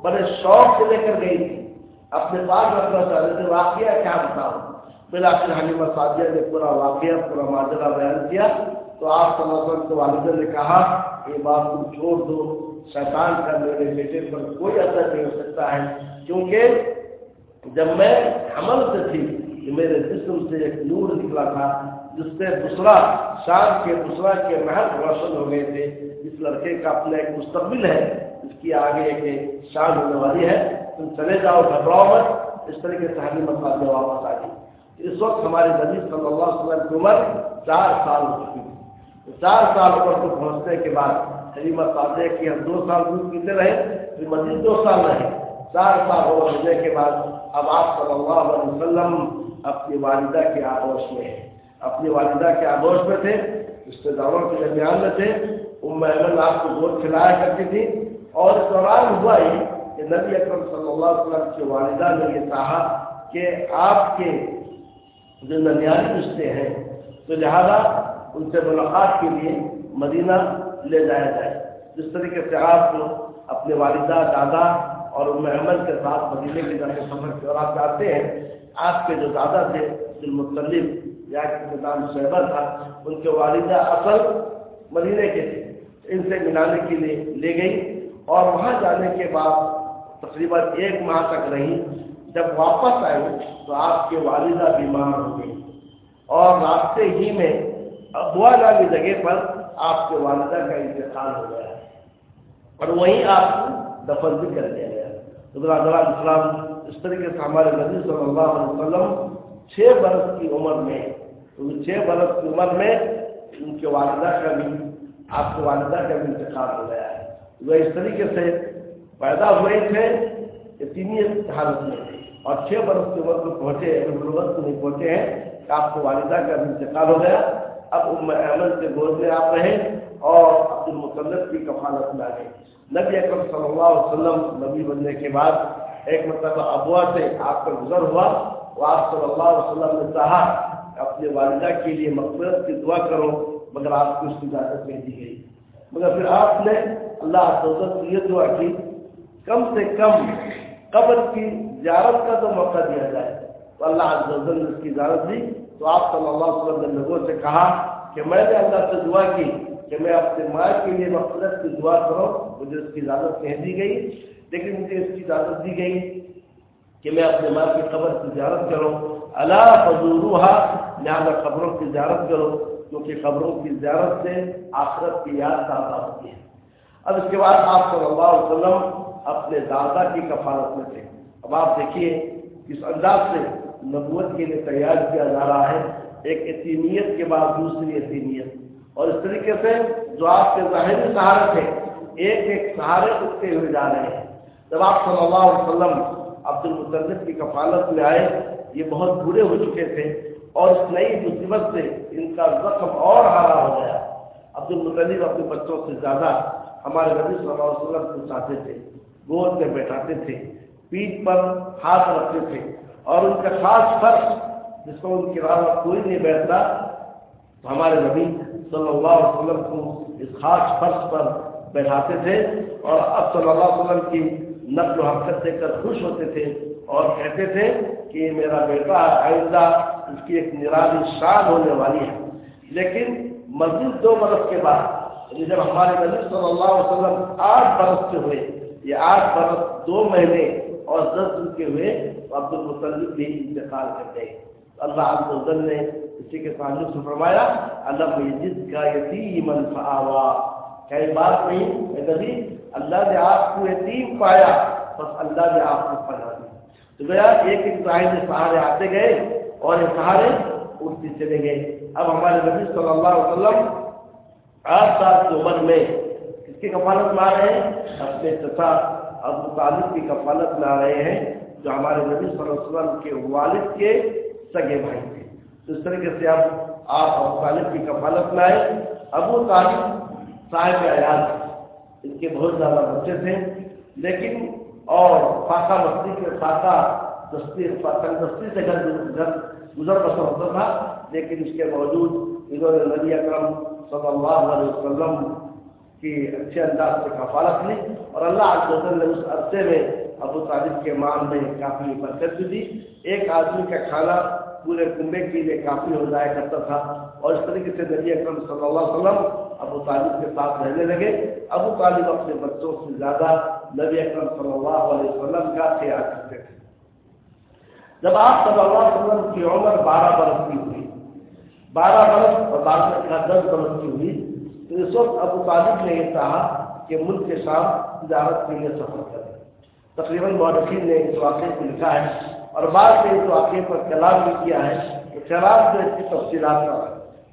بڑے شوق سے لے کر گئی تھی۔ اپنے پاس رکھنا چاہتے تھے، واقعہ کیا بتاؤ پھر آپ نے حلیمہ سعدیہ نے پورا واقعہ، پورا ماجرہ بیان کیا۔ تو آپ صلی اللہ علیہ وسلم کے والدہ نے کہا، یہ بات تم چھوڑ دو، شیطان کا میرے بیٹے پر کوئی اثر نہیں ہو سکتا ہے، کیونکہ جب میں حمل سے تھی کہ میرے جسم سے ایک نور نکلا تھا، جس سے دوسرا شام کے دوسرا کے محل روشن ہو گئے تھے، اس لڑکے کا اپنا ایک مستقبل ہے، اس کی آگے ایک شان ہونے والی ہے، تم چلے جاؤ، گھبراؤ مت. اس طریقے سے حلی مسئلہ واپس آ گئی اس وقت ہمارے نبی صلی اللہ علیہ وسلم کی عمر چار سال ہو چکی تھی۔ چار سال پر کو پہنچنے کے بعد حلیمہ صادے کی ہم دو سال دودھ پیتے رہے، پھر مزید دو سال رہے۔ چار سال ہو ہونے کے بعد اب آپ صلی اللہ علیہ وسلم اپنی والدہ کے آگوش میں ہیں۔ اپنی والدہ کے آگوش میں تھے رشتے داروں کے درمیان میں تھے۔ ام ایمن آپ کو گود کھلایا کرتی تھی اور اس دوران ہوا ہی کہ نبی اکرم صلی اللہ علیہ وسلم کی والدہ نے یہ کہا کہ آپ کے جو ننیالی رشتے ہیں، تو لہذا ان سے ملاقات کے لیے مدینہ لے جایا جائے۔ جس طریقے سے آپ کو اپنے والدہ، دادا اور ام احمد کے ساتھ مدینے کے جانے سفر کے اور آپ جاتے ہیں، آپ کے جو دادا تھے مطلب یا نام شہبہ تھا، ان کے والدہ اصل مدینے کے تھے۔ ان سے ملانے کے لیے لے گئی اور وہاں جانے کے بعد تقریباً ایک ماہ تک رہی۔ جب واپس آئے تو آپ کے والدہ بیمار ہو گئی اور راستے ہی میں ابوا نامی جگہ پر آپ کے والدہ کا انتقال ہو گیا اور وہیں آپ کو دفن بھی کر دیا گیا۔ حضرات اسلام اس طریقے سے ہمارے نبی صلی اللہ علیہ وسلم چھ برس کی عمر میں چھ برس کی عمر میں ان کے والدہ کا بھی، آپ کے والدہ کا بھی انتخاب ہو گیا۔ ہے وہ اس طریقے سے پیدا ہوئے تھے حالت میں۔ اور چھ برس کی عمر میں پہنچے ضرورت کو نہیں پہنچے ہیں کہ آپ کے والدہ کا بھی انتقال ہو گیا۔ اب ام احمد کے گود میں آپ رہے اور عبد المطلب کی کفالت میں آ گئے۔ نبی اکرم صلی اللہ علیہ وسلم نبی بننے کے بعد ایک مطلب ابوا سے آپ کا گزر ہوا وہ آپ صلی اللہ علیہ وسلم نے چاہا اپنے والدہ کے لیے مقصد کی دعا کرو، مگر آپ کو اس کی اجازت نہیں دی گئی۔ مگر پھر آپ نے اللہ سے یہ دعا کی، کم سے کم قبر کی زیارت کا تو موقع دیا جائے۔ تو اللہ نے اس کی اجازت دی۔ تو آپ صلی اللہ علیہ وسلم نے لوگوں سے کہا کہ میں نے اللہ سے دعا کی کہ میں اپنے ماں کے لیے مقصد کی دعا کروں، مجھے اس کی اجازت کہہ دی گئی، لیکن مجھے اس کی اجازت دی گئی کہ میں اپنے ماں کی قبر کی زیارت کروں۔ اللہ فضولہ لہٰذا قبروں کی زیارت کرو کیونکہ قبروں کی زیارت سے آخرت کی یاد تازہ ہوتی ہے۔ اب اس کے بعد آپ صلی اللہ علیہ وسلم اپنے دادا کی کفالت میں تھے۔ اب آپ دیکھیے کس انداز سے نبوت کے لیے تیار کیا جا رہا ہے، ایک یتیمیت کے بعد دوسری یتیمیت اور اس طریقے سے جو آپ کے ظاہری سہارے تھے ایک ایک سہارے اٹھتے ہوئے جا رہے ہیں۔ جب آپ صلی اللہ علیہ وسلم عبد المطلب کی کفالت میں آئے، یہ بہت برے ہو چکے تھے اور اس نئی مصیبت سے ان کا زخم اور ہارا ہو گیا۔ عبد المطلب اپنے بچوں سے زیادہ ہمارے نبی صلی اللہ علیہ وسلم کو چاہتے تھے، گود میں بیٹھاتے تھے پیٹ پر ہاتھ رکھتے تھے۔ اور ان کا خاص فرش جس کو ان کے علاوہ کوئی نہیں بیٹھتا، تو ہمارے نبی صلی اللہ علیہ وسلم کو اس خاص فرش پر بیٹھاتے تھے اور اب صلی اللہ علیہ وسلم کی نقل و حرکت دیکھ کر خوش ہوتے تھے اور کہتے تھے کہ میرا بیٹا آئندہ اس کی ایک نرالی شان ہونے والی ہے۔ لیکن مزید دو برس کے بعد یعنی جب ہمارے نبی صلی اللہ علیہ وسلم آٹھ برس کے ہوئے، یہ آٹھ برس دو مہینے اور دس دن کے ہوئے عبد المطلب بھی انتقال کر گئے۔ اللہ عبد الزل نے اسی کے تعلق سے فرمایا، اللہ جس کا یتیم آوا کئی بات نہیں؟ نبی، اللہ نے آپ کو یتیم پایا، بس اللہ نے آپ کو پڑھا دی۔ تو گیا ایک ایک سے سہارے آتے گئے اور یہ سہارے اٹھتے چلے گئے۔ اب ہمارے نبی صلی اللہ علیہ وسلم آٹھ سال کی عمر میں کس کی کفالت میں آ رہے ہیں؟ اپنے چچا ابو طالب کی کفالت میں آ رہے ہیں جو ہمارے نبی صلی اللہ علیہ وسلم کے والد کے سگے بھائی تھے۔ تو اس طریقے سے اب آپ ابو طالب کی کفالت میں آئے۔ ابو طالب صاحب آیات ان کے بہت زیادہ بچے تھے، لیکن اور فاقہ بستی کے فاقہ دستی دستی سے گھر گزر بسر ہوتا تھا، لیکن اس کے باوجود انہوں نے نبی اکرم صلی اللہ علیہ وسلم کی اچھے انداز سے کفالت لی اور اللہ نے اس عرصے میں ابو طالب کے مال میں کافی برکت بھی دی۔ ایک آدمی کا کھانا پورے کنبے کے لیے کافی ہو جایا کرتا تھا۔ اور اس طریقے سے نبی اکرم صلی اللہ علیہ وسلم ابو طالب کے ساتھ رہنے لگے۔ ابو طالب اپنے بچوں سے زیادہ نبی اکرم صلی اللہ علیہ وسلم کا خیال کرتے تھے۔ جب آپ صلی اللہ علیہ وسلم کی عمر بارہ برس کی ہوئی، بارہ برس اور بارہ دس برس کی ہوئی تو اس وقت ابو طالب نے یہ کہا کہ ملک کے ساتھ تجارت کے لیے سفر کرے تقریباً مورخین نے اس واقعے کو لکھا ہے اور بعد میں اس واقعے پر کلام بھی کیا ہے کہ کلام جو اس کی تفصیلات کا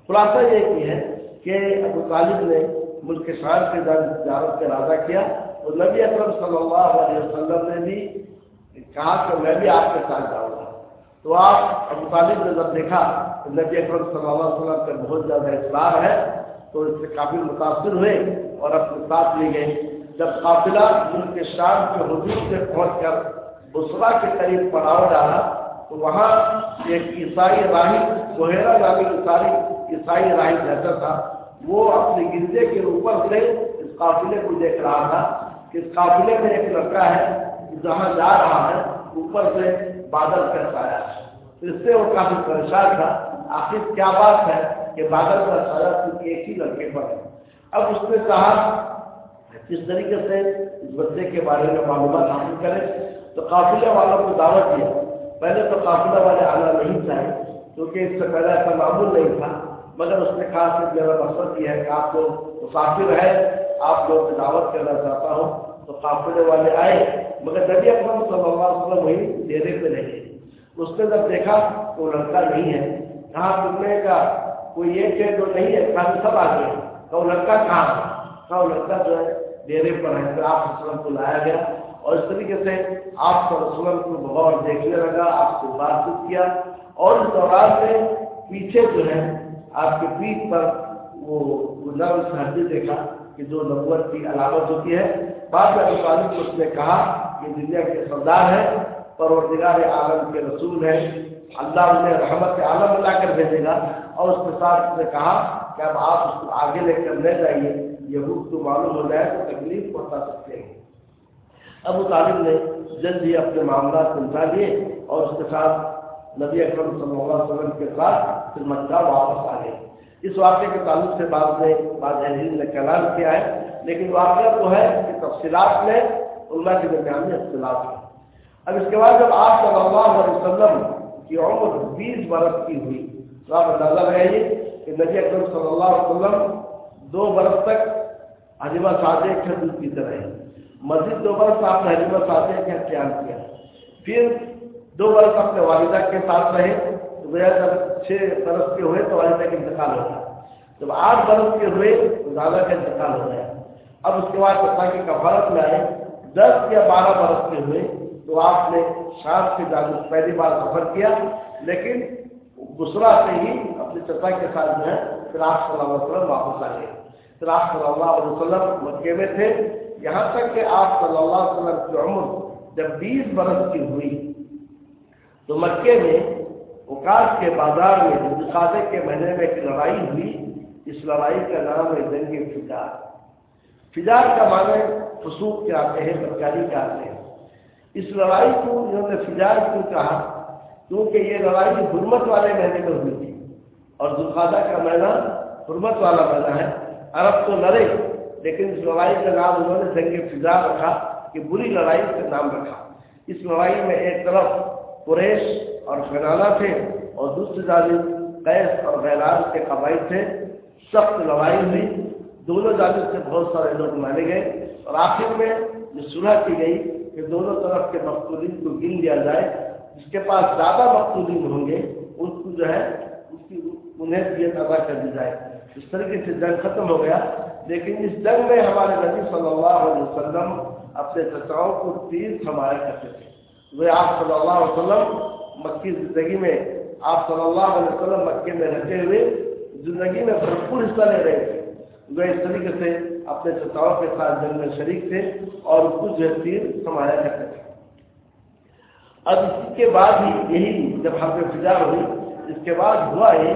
خلاصہ یہ کی ہے کہ ابو طالب نے ملک کے تجارت کا ارادہ کیا اور نبی اکرم صلی اللہ علیہ وسلم نے بھی کہا کہ میں بھی آپ کے ساتھ جاؤں گا۔ تو آپ ابو طالب نے جب دیکھا کہ نبی اکرم صلی اللہ علیہ وسلم کا بہت زیادہ اصرار ہے تو اس سے کافی متاثر ہوئے اور اپنے ساتھ لے گئے۔ جب قافلہ ملک شام کے حدود سے پہنچ کر بسرا کے قریب پڑاؤ ڈالا، تو وہاں ایک عیسائی راہی سہیرا نامی عیسائی عیسائی راہی رہتا تھا۔ وہ اپنے گرجے کے اوپر سے اس قافلے کو دیکھ رہا تھا کہ اس قافلے میں ایک لڑکا ہے، جہاں جا رہا ہے، اوپر سے بادل کیسا آیا۔ اس سے وہ کافی پریشان تھا، آخر کیا بات ہے؟ کہ بادل کا سایہ صرف ایک ہی لڑکے پر ہے۔ اب اس نے کہا کس طریقے سے اس بچے کے بارے میں معلومات حاصل کریں، تو قافلے والوں کو دعوت دیا۔ پہلے تو قافلہ والے آنا نہیں چاہے کیونکہ اس سے پہلے ایسا معمول نہیں تھا۔ مگر اس نے کہا کہ میرا مقصد یہ ہے کہ آپ کو مسافر ہے آپ لوگ دعوت کرنا چاہتا ہوں۔ تو قافلے والے آئے، مگر نبی اکرم صلی اللہ علیہ وسلم وہی ڈیرے پہ نہیں۔ اس نے جب دیکھا تو وہ لڑکا نہیں ہے۔ کہاں سننے کا کوئی ایک ہے جو نہیں ہے کہاں سب آ گئے کہ وہ لڑکا کہاں کہا جو ہے، ڈیرے پر ہے۔ پھر آپ وسلم کو لایا گیا۔ اور اس طریقے سے آپ کا رسول کو بغور دیکھنے لگا، آپ سے بات چیت کیا۔ اور اس دوران میں پیچھے جو ہے، آپ کے پیٹ پر وہ نرم ہڈی دیکھا کہ جو نبوت کی علامت ہوتی ہے۔ بعد میں طالب کو اس نے کہا کہ دنیا کے سردار ہے پروردگار عالم کے رسول ہے اللہ انہیں رحمت عالم لا کر بھیجے گا۔ اور اس کے ساتھ نے کہا کہ اب آپ اس کو آگے لے کر لے جائیے۔ یہ حکم تو معلوم ہو جائے تو تکلیف پہنچا سکتے ہیں۔ ابو طالب نے جلد ہی اپنے معاملات سمجھا لیے اور اس کے ساتھ نبی اکرم صلی اللہ علیہ وسلم کے ساتھ پھر مکہ واپس آ گئے۔ اس واقعے کے تعلق سے بعد میں بعض اہل نے کلام کیا ہے، لیکن واقعہ تو ہے کہ تفصیلات میں اللہ کے درمیان میں اختلاف ہے۔ اب اس کے بعد جب آپ صلی اللہ علیہ وسلم کی عمر بیس برس کی ہوئی، تو آپ اندازہ رہے کہ نبی اکرم صلی اللہ علیہ وسلم دو برس تک عجیبہ سادے کھجور پیتے رہے مسجد دو برس آپ نے حلیمہ ساتھ کے اختیار کیا۔ پھر دو برس اپنے والدہ کے ساتھ رہے، تو جب چھ برس کے ہوئے تو والدہ کا انتقال ہو گیا۔ جب آٹھ برس کے ہوئے تو دادا کا انتقال ہو گیا۔ اب اس کے بعد پتا کی کفارت میں آئے، دس یا بارہ برس کے ہوئے تو آپ نے شام سے جانب پہلی بار سفر کیا، لیکن گسرا سے ہی اپنے چچا کے ساتھ جو ہے پھر آپ صلی اللہ علیہ وسلم واپس آ گئے پھر آپ صلی اللہ علیہ وسلم مکے میں تھے۔ یہاں تک کہ آپ صلی اللہ علیہ وسلم کی عمر جب بیس برس کی ہوئی، تو مکے میں اوکاش کے بازار میں دکھاتے کے مہینے میں ایک لڑائی ہوئی، اس لڑائی کا نام ہے جنگ فجار۔ فجار کا معنی فسوق کے آتے ہیں، بدکاری کے آتے ہیں۔ اس لڑائی کو انہوں نے فجار کیوں کہا، کیونکہ یہ لڑائی حرمت والے مہینے میں ہوئی تھی، اور دلخادہ کا مہینہ حرمت والا مہینہ ہے، عرب تو لڑے، لیکن اس لڑائی کا نام انہوں نے جنگ فضا رکھا کہ بری لڑائی کا نام رکھا۔ اس لڑائی میں ایک طرف قریش اور فنانا تھے اور دوسری جانب قیس اور غیران کے قبائل تھے۔ سخت لڑائی ہوئی۔ دونوں جانب سے بہت سارے لوگ مارے گئے۔ اور آخر میں یہ سلح کی گئی کہ دونوں طرف کے مقتولین کو گن لیا جائے، جس کے پاس زیادہ مقتولین ہوں گے، اس کو جو ہے، اس کی انہیں دیت ادا کر دی جائے۔ اس طریقے سے جنگ ختم ہو گیا۔ لیکن اس جنگ میں ہمارے نبی صلی اللہ علیہ وسلم اپنے چچاؤں کو تیر تھمایا کرتے تھے۔ وہ آپ صلی اللہ علیہ وسلم مکی زندگی میں، آپ صلی اللہ علیہ وسلم مکے میں رہتے ہوئے زندگی میں بھرپور حصہ لے رہے تھے۔ وہ اس طریقے سے اپنے چچاؤں کے ساتھ جنگ میں شریک تھے اور اس کو جو تیر سنبھالا کرتے تھے۔ اب اس کے بعد ہی یہی جب ہم پہ فضا ہوئی، اس کے بعد ہوا یہ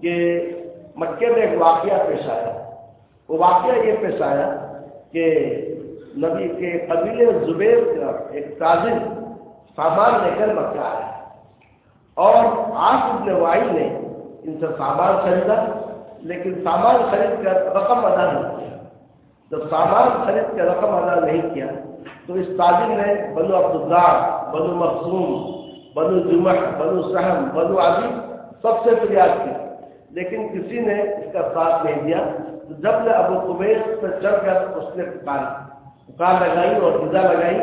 کہ مکے میں ایک واقعہ پیش آیا۔ وہ واقعہ یہ پیش آیا کہ نبی کے قبیل زبیر کا ایک تاجر سامان لے کر مکہ آیا۔ اور آج ابن وائی نے ان سے سامان خریدا۔ لیکن سامان خرید کر رقم ادا نہیں کیا۔ جب سامان خرید کر رقم ادا نہیں کیا، تو اس تاجر نے بنو عبدالدار بنو مخصوم بنو جمع بنو سہم، بنو عادی سب سے فریاد کی لیکن کسی نے اس کا ساتھ نہیں دیا۔ تو جب نے ابو قبیس پہ چڑھ کر اس نے پکارا، پکار لگائی اور رضا لگائی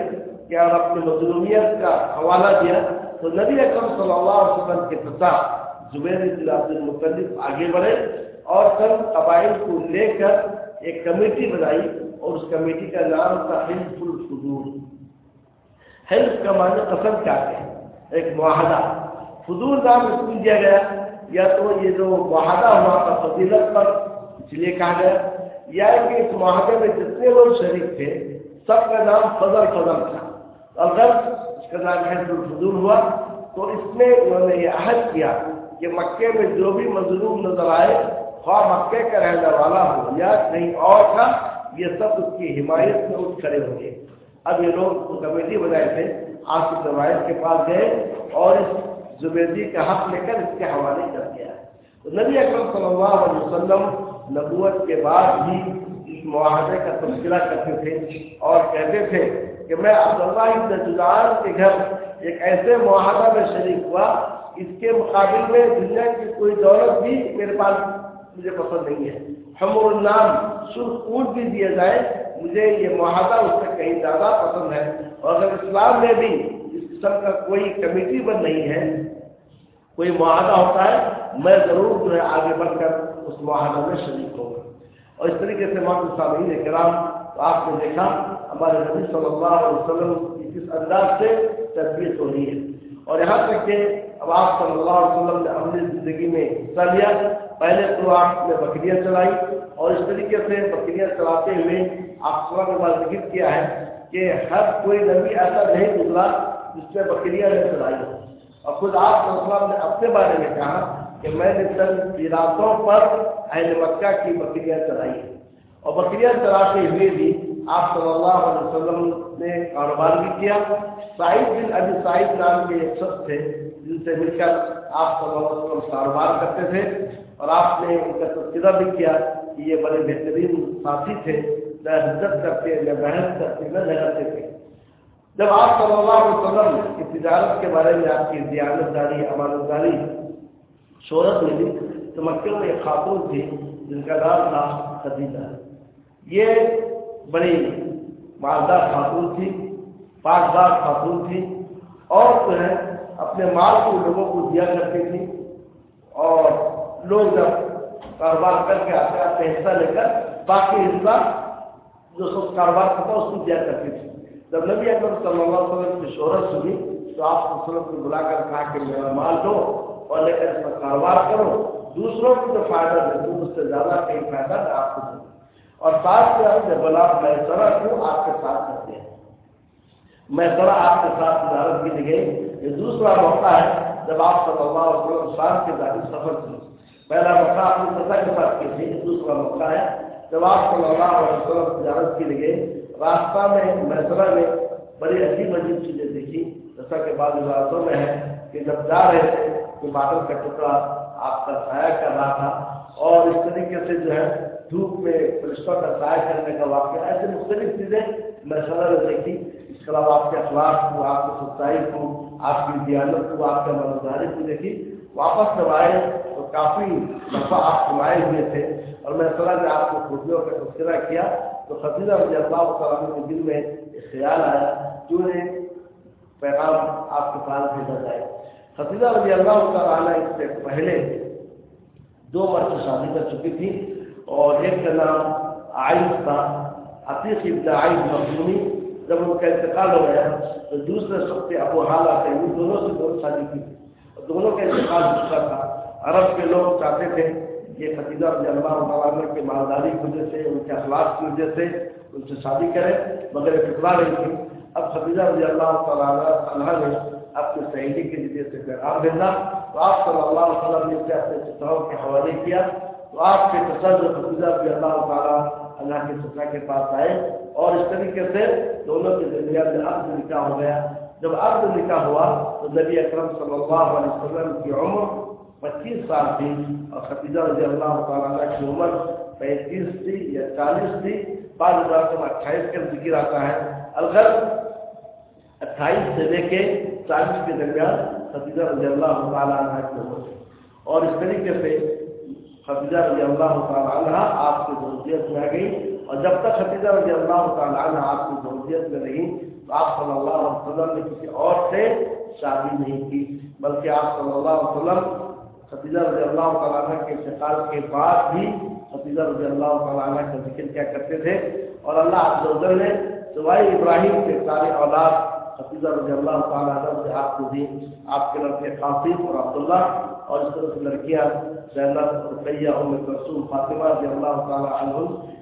کہ اور اپنی مظلومیت کا حوالہ دیا، تو نبی اکرم صلی اللہ علیہ وسلم کے پتا زبیر عبد المطلف آگے بڑھے۔ اور چند قبائل کو لے کر ایک کمیٹی بنائی اور اس کمیٹی کا نام تھا حلف الفضول۔ حلف کا معنی قسم کیا ہے؟ ایک معاہدہ۔ فضول نام اس کو دیا گیا، یا تو یہ جو معاہدہ ہوا تھا فضیلت پر اس لیے کہا گیا، یا کہ اس معاہدے میں جتنے لوگ شریک تھے، سب کا نام فضل فضل تھا۔ اگر اس کا نام حلف الفضول ہوا، تو اس میں انہوں نے یہ عہد کیا کہ مکے میں جو بھی مظلوم نظر آئے خواہ مکے کا رہنے والا ہو یا کہیں اور تھا یہ سب اس کی حمایت میں اٹھ کھڑے ہوں گے۔ اب یہ لوگ کمیٹی بنائے تھے آصف روایت کے پاس گئے اور اس زبیدی کا حق لے کر اس کے حوالے کر دیا۔ تو نبی اکرم صلی اللہ علیہ وسلم نبوت کے بعد بھی اس معاہدے کا تذکرہ کرتے تھے اور کہتے تھے کہ میں عبداللہ ابن جدار کے گھر ایک ایسے معاہدہ میں شریک ہوا، اس کے مقابل میں دنیا کی کوئی دولت بھی میرے پاس مجھے پسند نہیں ہے۔ ہم نام سرخ اونٹ بھی دیا جائے، مجھے یہ معاہدہ اس سے کہیں زیادہ پسند ہے۔ اور اگر اسلام میں بھی اس قسم کا کوئی کمیٹی بن نہیں ہے، کوئی معاہدہ ہوتا ہے، میں ضرور جو ہے آگے بڑھ کر اس معاہدہ میں شریک ہوں۔ گا اور اس طریقے سے محمد صاحب کرام، تو آپ نے دیکھا ہمارے نبی صلی اللہ علیہ وسلم کی کس انداز سے تربیت ہو رہی ہے۔ اور یہاں تک کہ اب آپ صلی اللہ علیہ وسلم نے اپنی زندگی میں حصہ لیا پہلے تو آپ نے بکریاں چلائی اور اس طریقے سے بکریاں چلاتے ہوئے آپ سب کے بعد ذکر کیا ہے کہ ہر کوئی نبی ایسا نہیں گزرا جس نے بکریاں نے چلائی اور خود آپ صلی نے اپنے بارے میں کہا کہ میں نے چند علاقوں پر اہل مکہ کی بکریاں چلائی اور بکریاں چلاتے ہوئے بھی آپ صلی اللہ علیہ وسلم نے کاروبار بھی کیا۔ سعید بن ابھی سعید نام کے ایک شخص تھے جن سے مل کر آپ صلی اللہ علیہ وسلم کاروبار کرتے تھے۔ اور آپ نے ان کا تذکرہ بھی کیا کہ یہ بڑے بہترین ساتھی تھے۔ نہ حضرت کرتے نہ بحث کرتے نہ جگڑتے تھے۔ جب آپ صلی اللہ علیہ وسلم کی تجارت کے بارے میں آپ کی دیانت داری، امانت داری شہرت ملی تو مکے میں ایک خاتون تھی جن کا نام تھا خدیجہ۔ یہ بڑی مالدار خاتون تھی، پاکدار خاتون تھی اور جو ہے اپنے مال کو لوگوں کو دیا کرتی تھی اور لوگ جب کاروبار کر کے آتے آتے حصہ لے کر، باقی حصہ جو سب کاروبار کرتا اس کو دیا کرتی تھی جب نبی اکبر صلی اللہ علیہ وسلم کی شہرت سنی، تو آپ وسلم کو بلا کر کہا کہ میرا مال دو اور لے کر اس پر کاروبار کرو۔ دوسروں کو جو فائدہ دے دوں اس سے زیادہ کئی فائدہ میں آپ کو دوں اور ساتھ میں جب بلا میں سڑک ہوں آپ کے ساتھ کرتے ہیں؟ میں ذرا آپ کے ساتھ تجارت کی گئی۔ یہ دوسرا موقع ہے، جب آپ صلی اللہ علیہ وسلم شام کے ذاتی سفر کی۔ پہلا موقع اپنی پتا کے ساتھ کی دوسرا موقع ہے۔ جب آپ صلی اللہ علیہ وسلم تجارت کے لیے راستہ میں محسلہ میں بڑی عجیب عجیب چیزیں دیکھی۔ جیسا کہ بعض عبادتوں میں ہے کہ جب جا رہے تھے تو بادل کا ٹکڑا آپ کا سایہ کر رہا تھا۔ اور اس طریقے سے جو ہے دھوپ میں فرشتوں کا سایہ کرنے کا واقعہ، ایسے مختلف چیزیں محسلہ نے دیکھی۔ اس کے علاوہ آپ کے اخلاق کو، آپ کی سچائی کو، آپ کی دیانت کو، آپ کے مددگاری کو دیکھی۔ واپس جب آئے تو کافی دفعہ آپ سنائے ہوئے تھے اور میں صلاح نے آپ کو خوبیوں کا تذکرہ کیا تو خطیجہ رضی اللہ تعالیٰ کے دل میں خیال آیا، کیوں نے پیغام آپ کے پاس بھیجا جائے؟ خطیجہ رضی اللہ تعالیٰ اس سے پہلے دو مرد شادی کر چکی تھی اور ایک کا نام آئس تھا، عتیق ابن عائد مخصومی جب ان کا انتقال ہو گیا تو دوسرے سب سے ابو حالہ تھے ان دونوں سے دونوں شادی کی اور دونوں کا انتقال ہو چکا تھا۔ عرب کے لوگ چاہتے تھے یہ خطیجہ رضی اللہ تعالیٰ کے مالداری کی وجہ سے، ان کے اخلاق کی وجہ سے ان سے شادی کرے مگر یہ ٹکڑا نہیں تھی۔ اب خطیجہ رضی اللہ تعالیٰ عنہ نے اپنی سہیلی کے ذریعے سے پیغام بھیجا۔ تو آپ صلی اللہ علیہ وسلم نے اسے اپنے ستروں کے حوالے کیا۔ تو آپ کے تصور خطیجہ رضی اللہ تعالیٰ اللہ کے سترا کے پاس آئے اور اس طریقے سے دونوں کے درمیان میں عبد نکاح ہو گیا۔ جب عبد نکاح ہوا تو نبی اکرم صلی اللہ علیہ وسلم کی عمر پچیس سال تھی اور خطیجہ رضی اللہ تعالیٰ کی عمر پینتیس تھی یا چالیس تھی۔ بعض ہزار سو اٹھائیس کا ذکر آتا ہے۔ الغر اٹھائیس سے لے کے چالیس کے درمیان خطیجہ رضی اللہ تعالیٰ کی عمر تھی۔ اور اس طریقے سے خطیجہ رضی اللہ تعالیٰ عنہ آپ کی ضروریت میں آ گئی اور جب تک خطیجہ رضی اللہ تعالیٰ عنہ آپ کی ضروریت میں رہی تو آپ صلی اللہ علیہ وسلم نے کسی اور سے شادی نہیں کی، بلکہ آپ صلی اللہ علیہ وسلم خطیجہ رضی اللہ تعالیٰ کے انتقال کے بعد بھی خطیجہ رضی اللہ تعالیٰ کا ذکر کیا کرتے تھے اور اللہ عبد نے سوائے ابراہیم کے سارے اولاد خطیجہ رضی اللہ تعالیٰ سے آپ کو دی۔ آپ کے لڑکے قاسم اور عبداللہ۔ اور اس طرح سے لڑکیاں زینب، رقیہ، ام رسول فاطمہ رضی اللہ تعالیٰ عنہ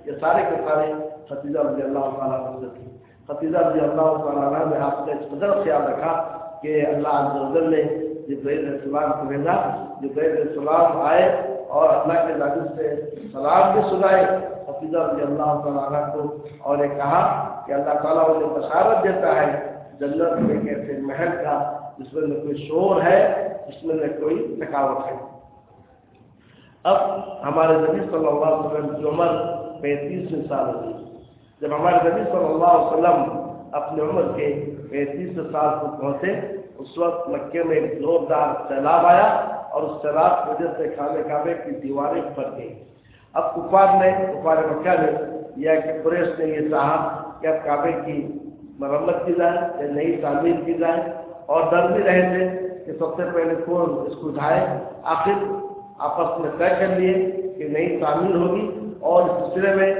یہ سارے کے سارے خطیجہ رضی اللہ تعالیٰ عنہ تھی خطیجہ رضی اللہ تعالیٰ نے آپ نے اس قدر خیال رکھا کہ اللہ عز نے جبرائیل علیہ السلام کو بھیجا۔ جبرائیل علیہ السلام آئے اور اللہ کے نازل سے سلام بھی سنائے۔ حفیظہ رضی اللہ تعالیٰ کو اور یہ کہا کہ اللہ تعالیٰ انہیں بشارت دیتا ہے۔ جنت میں ایسے محل کا، جس میں نہ کوئی شور ہے جس میں نہ کوئی تھکاوٹ ہے۔ اب ہمارے نبی صلی اللہ علیہ وسلم کی عمر پینتیس سال ہوئی۔ جب ہمارے نبی صلی اللہ علیہ وسلم اپنے عمر کے پینتیس سال کو پہنچے، اس وقت مکے میں ایک زوردار سیلاب آیا اور اس سیلاب کی وجہ سے کھانے کعبے کی دیواریں پھٹ گئی اب کفار نے، کفار مکہ نے یا کہ پریس نے یہ چاہا کہ اب کعبے کی مرمت کی جائے یا نئی تعمیر کی جائے۔ اور ڈر بھی رہے تھے۔ کہ سب سے پہلے کون اس کو اٹھائے، آخر آپس میں طے کر لیے کہ نئی تعمیر ہوگی اور اس سلسلے میں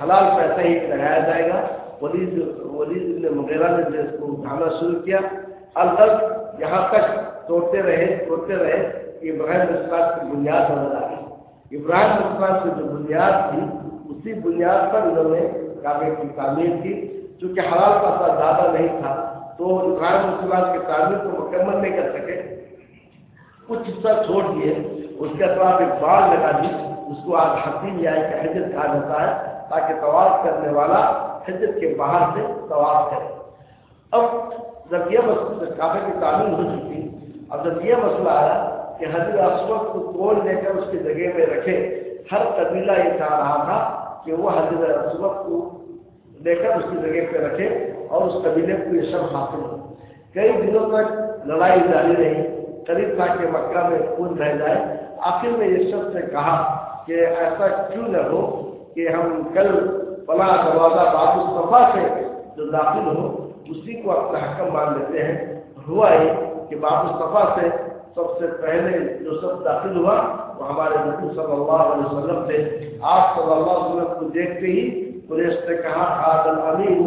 حلال پیسہ ہی لگایا جائے گا۔ ولید ولید نے مغیرہ نے جو اس کو اٹھانا شروع کیا الگ یہاں تک توڑتے رہے توڑتے رہے کہ ابراہیم اسلام کی بنیاد نظر آ گئی۔ ابراہیم اسلام کی جو بنیاد تھی، اسی بنیاد پر انہوں نے کعبے کی تعمیر کی، چونکہ حلال کا زیادہ نہیں تھا۔ تو ابراہیم اسلام کی تعمیر کو مکمل نہیں کر سکے۔ کچھ حصہ چھوڑ دیے، اس کے اطراف ایک باڑ لگا دی، اس کو آج حسین یا ایک حجت کہا جاتا ہے تاکہ طواف کرنے والا حجت کے باہر سے طواف کرے۔ اب جب یہ مسئلہ کعبے کی تعمیر ہو چکی، اب جب یہ مسئلہ آیا کہ حضرت اسود کو توڑ لے کر اس کی جگہ میں رکھے، ہر قبیلہ یہ چاہ رہا تھا کہ وہ حضرت اسود کو لے کر اس کی جگہ پہ رکھے۔ اور اس قبیلے کو یہ سب حاصل ہو۔ کئی دنوں تک لڑائی جاری رہی۔ قریب تھا کہ مکہ میں خون رہ جائے۔ آخر میں یہ شخص نے کہا کہ ایسا کیوں نہ ہو کہ ہم کل فلاں دروازہ بابو صفا سے جو داخل ہو، اسی کو اپنا حکم مان لیتے ہیں۔ ہوا ہی کہ باب صفا سے سب سے پہلے جو سب داخل ہوا، وہ ہمارے نبی صلی اللہ علیہ وسلم تھے۔ آپ صلی اللہ علیہ وسلم کو دیکھتے ہی پولیس نے کہا، آدم امین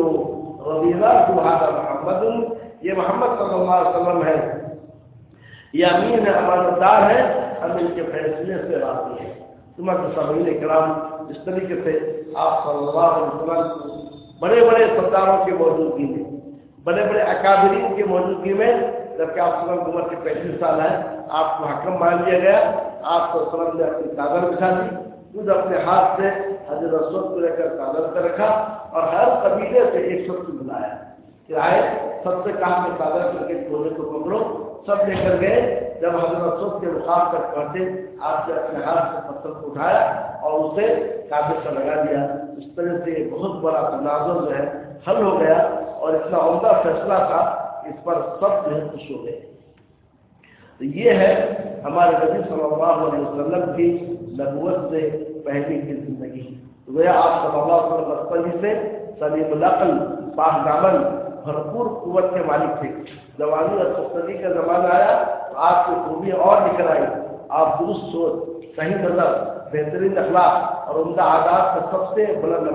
ربیلا تمہارا محمد، یہ محمد صلی اللہ علیہ وسلم ہے۔ یہ امین ہے، امانت دار ہے، ہم ان کے فیصلے سے راضی ہیں۔ تمہارے سبھی کرام اس طریقے سے آپ صلی اللہ علیہ وسلم بڑے بڑے سرداروں کی موجودگی میں بڑے بڑے اکابرین کی موجودگی میں، جبکہ آپ سلم عمر کے پینتیس سال ہے آپ کو حکم مان لیا گیا، آپ کو سلم نے اپنی چادر بچھا دی۔ خود اپنے ہاتھ سے حضرت رسول کو لے کر چادر پہ رکھا اور ہر قبیلے سے ایک شخص بلایا۔ کہ آئے سب سے کہا کہ چادر کر کے کونے کو پکڑو۔ سب لے کر گئے۔ جب حضرت رسول کے مقام تک پہنچے آپ نے اپنے ہاتھ سے پتھر کو اٹھایا اور اسے کابل سے لگا دیا۔ اس طرح سے یہ بہت بڑا تنازع جو ہے حل ہو گیا اور اتنا عمدہ فیصلہ تھا۔ اس پر سب جو ہے خوش ہو گئے۔ تو یہ ہے ہمارے نبی صلی اللہ علیہ وسلم کی نبوت سے پہلے کی زندگی۔ وہ آپ صلی اللہ علیہ وسلم بچپن ہی سے سلیم العقل پاک دامن بھرپور قوت کے مالک تھے۔ جوانی اور سستی کا زمانہ آیا تو آپ کی خوبی اور نکل آئی۔ آپ درست سوچ، صحیح نظر، بہترین اخلاق اور عمدہ عادات کا سب سے بلند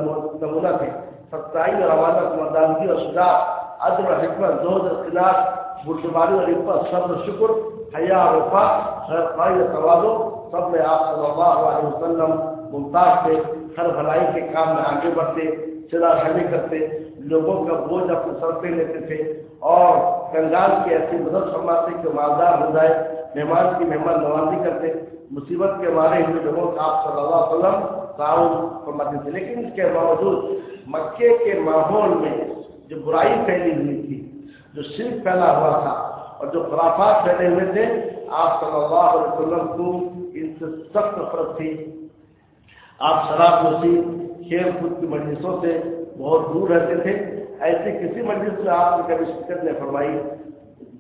نمونہ تھے۔ سچائی اور امانت مردانگی اور شجاعت عدل اور حکمت زہد اختلاف بردباری اور عبت صبر شکر، حیا اور وفا، خیر خواہ اور توازو سب میں آپ صلی اللہ علیہ وسلم ممتاز تھے، ہر بھلائی کے کام میں آگے بڑھتے چلا خمی کرتے، لوگوں کا بوجھ اپنے سر پہ لیتے تھے۔ اور کنگال کی ایسی مدد فرماتے کہ مالدار ہو جائے، مہمان کی مہمان نوازی کرتے۔ مصیبت کے مارے ہوئے لوگوں کا آپ صلی اللہ علیہ وسلم تعاون فرماتے تھے۔ لیکن اس کے باوجود مکے کے ماحول میں جو برائی پھیلی ہوئی تھی، جو شرک پھیلا ہوا تھا اور جو خرافات پھیلے ہوئے تھے، آپ صلی اللہ علیہ وسلم کو سے سخت نفرت تھی۔ آپ شراب نوشی کھیل کود کی مجلسوں سے بہت دور رہتے تھے۔ ایسے کسی مجلس میں آپ نے کبھی شرکت نے فرمائی۔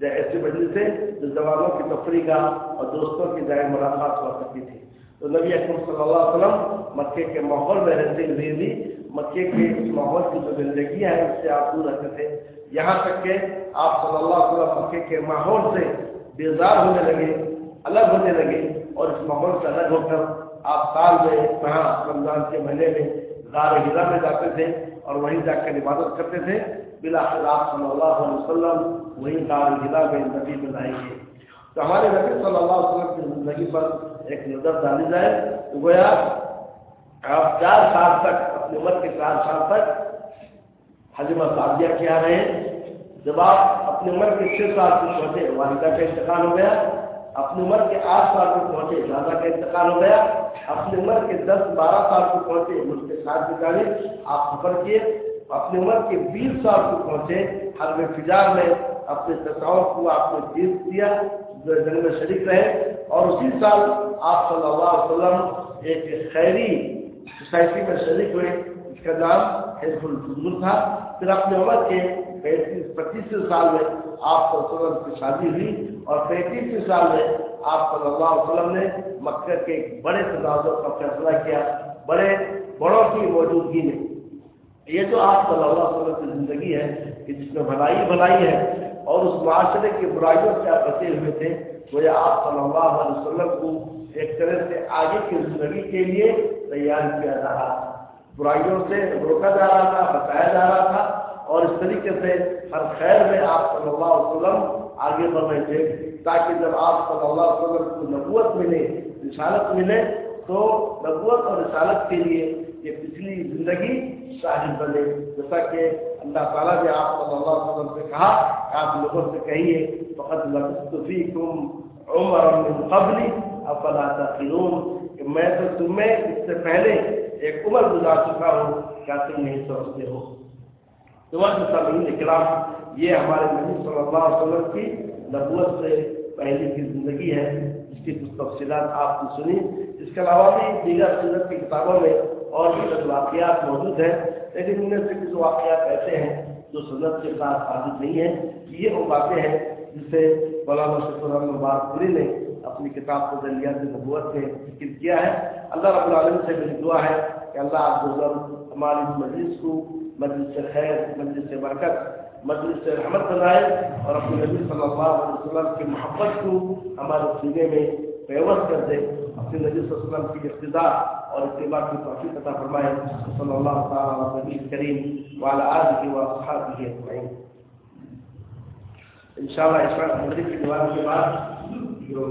ایسی مجلس سے جو جوانوں کی تفریح کا اور دوستوں کی جائے ملاقات ہوا کرتی تھی۔ تو نبی اکرم صلی اللہ علیہ وسلم مکے کے ماحول میں رہتے ہوئے بھی مکے کے اس ماحول کی جو زندگی ہے اس سے آپ دور رہتے تھے۔ یہاں تک کہ آپ صلی اللہ علیہ وسلم مکے کے ماحول سے بیزار ہونے لگے، الگ ہونے لگے۔ اور اس ماحول سے الگ ہو کر آپ سال میں کہاں رمضان کے مہینے میں دار ہرا میں جاتے تھے اور وہیں جا کر عبادت کرتے تھے، بلا خلاف صلی اللہ علیہ وسلم وہیں دار ہرا میں نبی بنائیں گے تو ہمارے نبی صلی اللہ علیہ وسلم کی زندگی پر ایک نظر ڈالی جائے تو گویا آپ چار سال تک، اپنی عمر کے چار سال تک حجمہ سعدیہ کیا رہے۔ جب آپ اپنی عمر کے چھ سال تک پہنچے والدہ کا انتقال ہو گیا اپنی عمر کے آٹھ سال کو پہنچے دادا کا انتقال ہو گیا۔ اپنی عمر کے دس، بارہ سال کو پہنچے، مجھ کے ساتھ نکالے آپ سفر کیے۔ اپنی عمر کے بیس سال کو پہنچے حرب فجار میں اپنے تصاؤ کو آپ نے جیت دیا جو جنگ میں شریک رہے۔ اور اسی سال آپ صلی اللہ علیہ وسلم ایک خیری سوسائٹی میں شریک ہوئے، اس کا نام حزب الفضول تھا۔ پھر اپنے عمر کے پینتیس پچیس سال میں آپ صلی اللہ علیہ وسلم کی شادی ہوئی اور پینتیس سال میں آپ صلی اللہ علیہ وسلم نے مکہ کے بڑے تنازع کا فیصلہ کیا، بڑے بڑوں کی موجودگی میں۔ یہ جو آپ صلی اللہ علیہ وسلم کی زندگی ہے، کہ جس میں بھلائی بھلائی ہے اور اس معاشرے کی برائیوں سے آپ بچے ہوئے تھے، وہ یہ آپ صلی اللہ علیہ وسلم کو ایک طرح سے آگے کی زندگی کے لیے تیار کیا جا رہا۔ تھا برائیوں سے روکا جا رہا تھا، بتایا جا رہا تھا اور اس طریقے سے ہر خیر میں آپ صلی اللہ علیہ وسلم آگے بڑھ رہے تھے تاکہ جب آپ صلی اللہ علیہ وسلم کو نبوت ملے، رسالت ملے، تو نبوت اور رسالت کے لیے یہ پچھلی زندگی شاہد بنے۔ جیسا کہ اللہ تعالیٰ نے آپ صلی اللہ علیہ وسلم سے کہا کہ آپ لوگوں سے کہیے فقط لطفی تم عمر قبلی افلا تقرون کہ میں تو تمہیں اس سے پہلے ایک عمر گزار چکا ہوں، کیا تم نہیں سمجھتے ہو؟ تمہارے سامنے یہ ہمارے نبی صلی اللہ علیہ وسلم کی نبوت سے پہلے کی زندگی ہے، اس کی کچھ تفصیلات آپ نے سنی اس کے علاوہ بھی دیگر سنت کی کتابوں میں اور بھی کچھ واقعات موجود ہیں، لیکن ان میں سے کچھ واقعات ایسے ہیں جو سنت کے ساتھ ثابت نہیں ہیں۔ یہ وہ باتیں ہیں جسے مولانا شکر مبارک پوری نے اپنی کتاب کو ذریعہ نبوت میں ذکر کیا ہے۔ اللہ رب العالمین سے میری دعا ہے کہ اللہ آپ ہماری مجلس کو مجلس سے خیر، مجلس سے برکت، مجلس سے رحمت بنائے اور اپنے نبی صلی اللہ علیہ وسلم کی محبت کو ہمارے سینے میں پیوس کر دے۔ اپنے نبی صلی اللہ علیہ وسلم کی ابتدا اور اتباع کی توفیق عطا فرمائے۔ صلی اللہ تعالیٰ نبی کریم والا آج کی کی اجمعین۔ ان شاء اللہ اس وقت مغرب کی دیوار کے بعد جو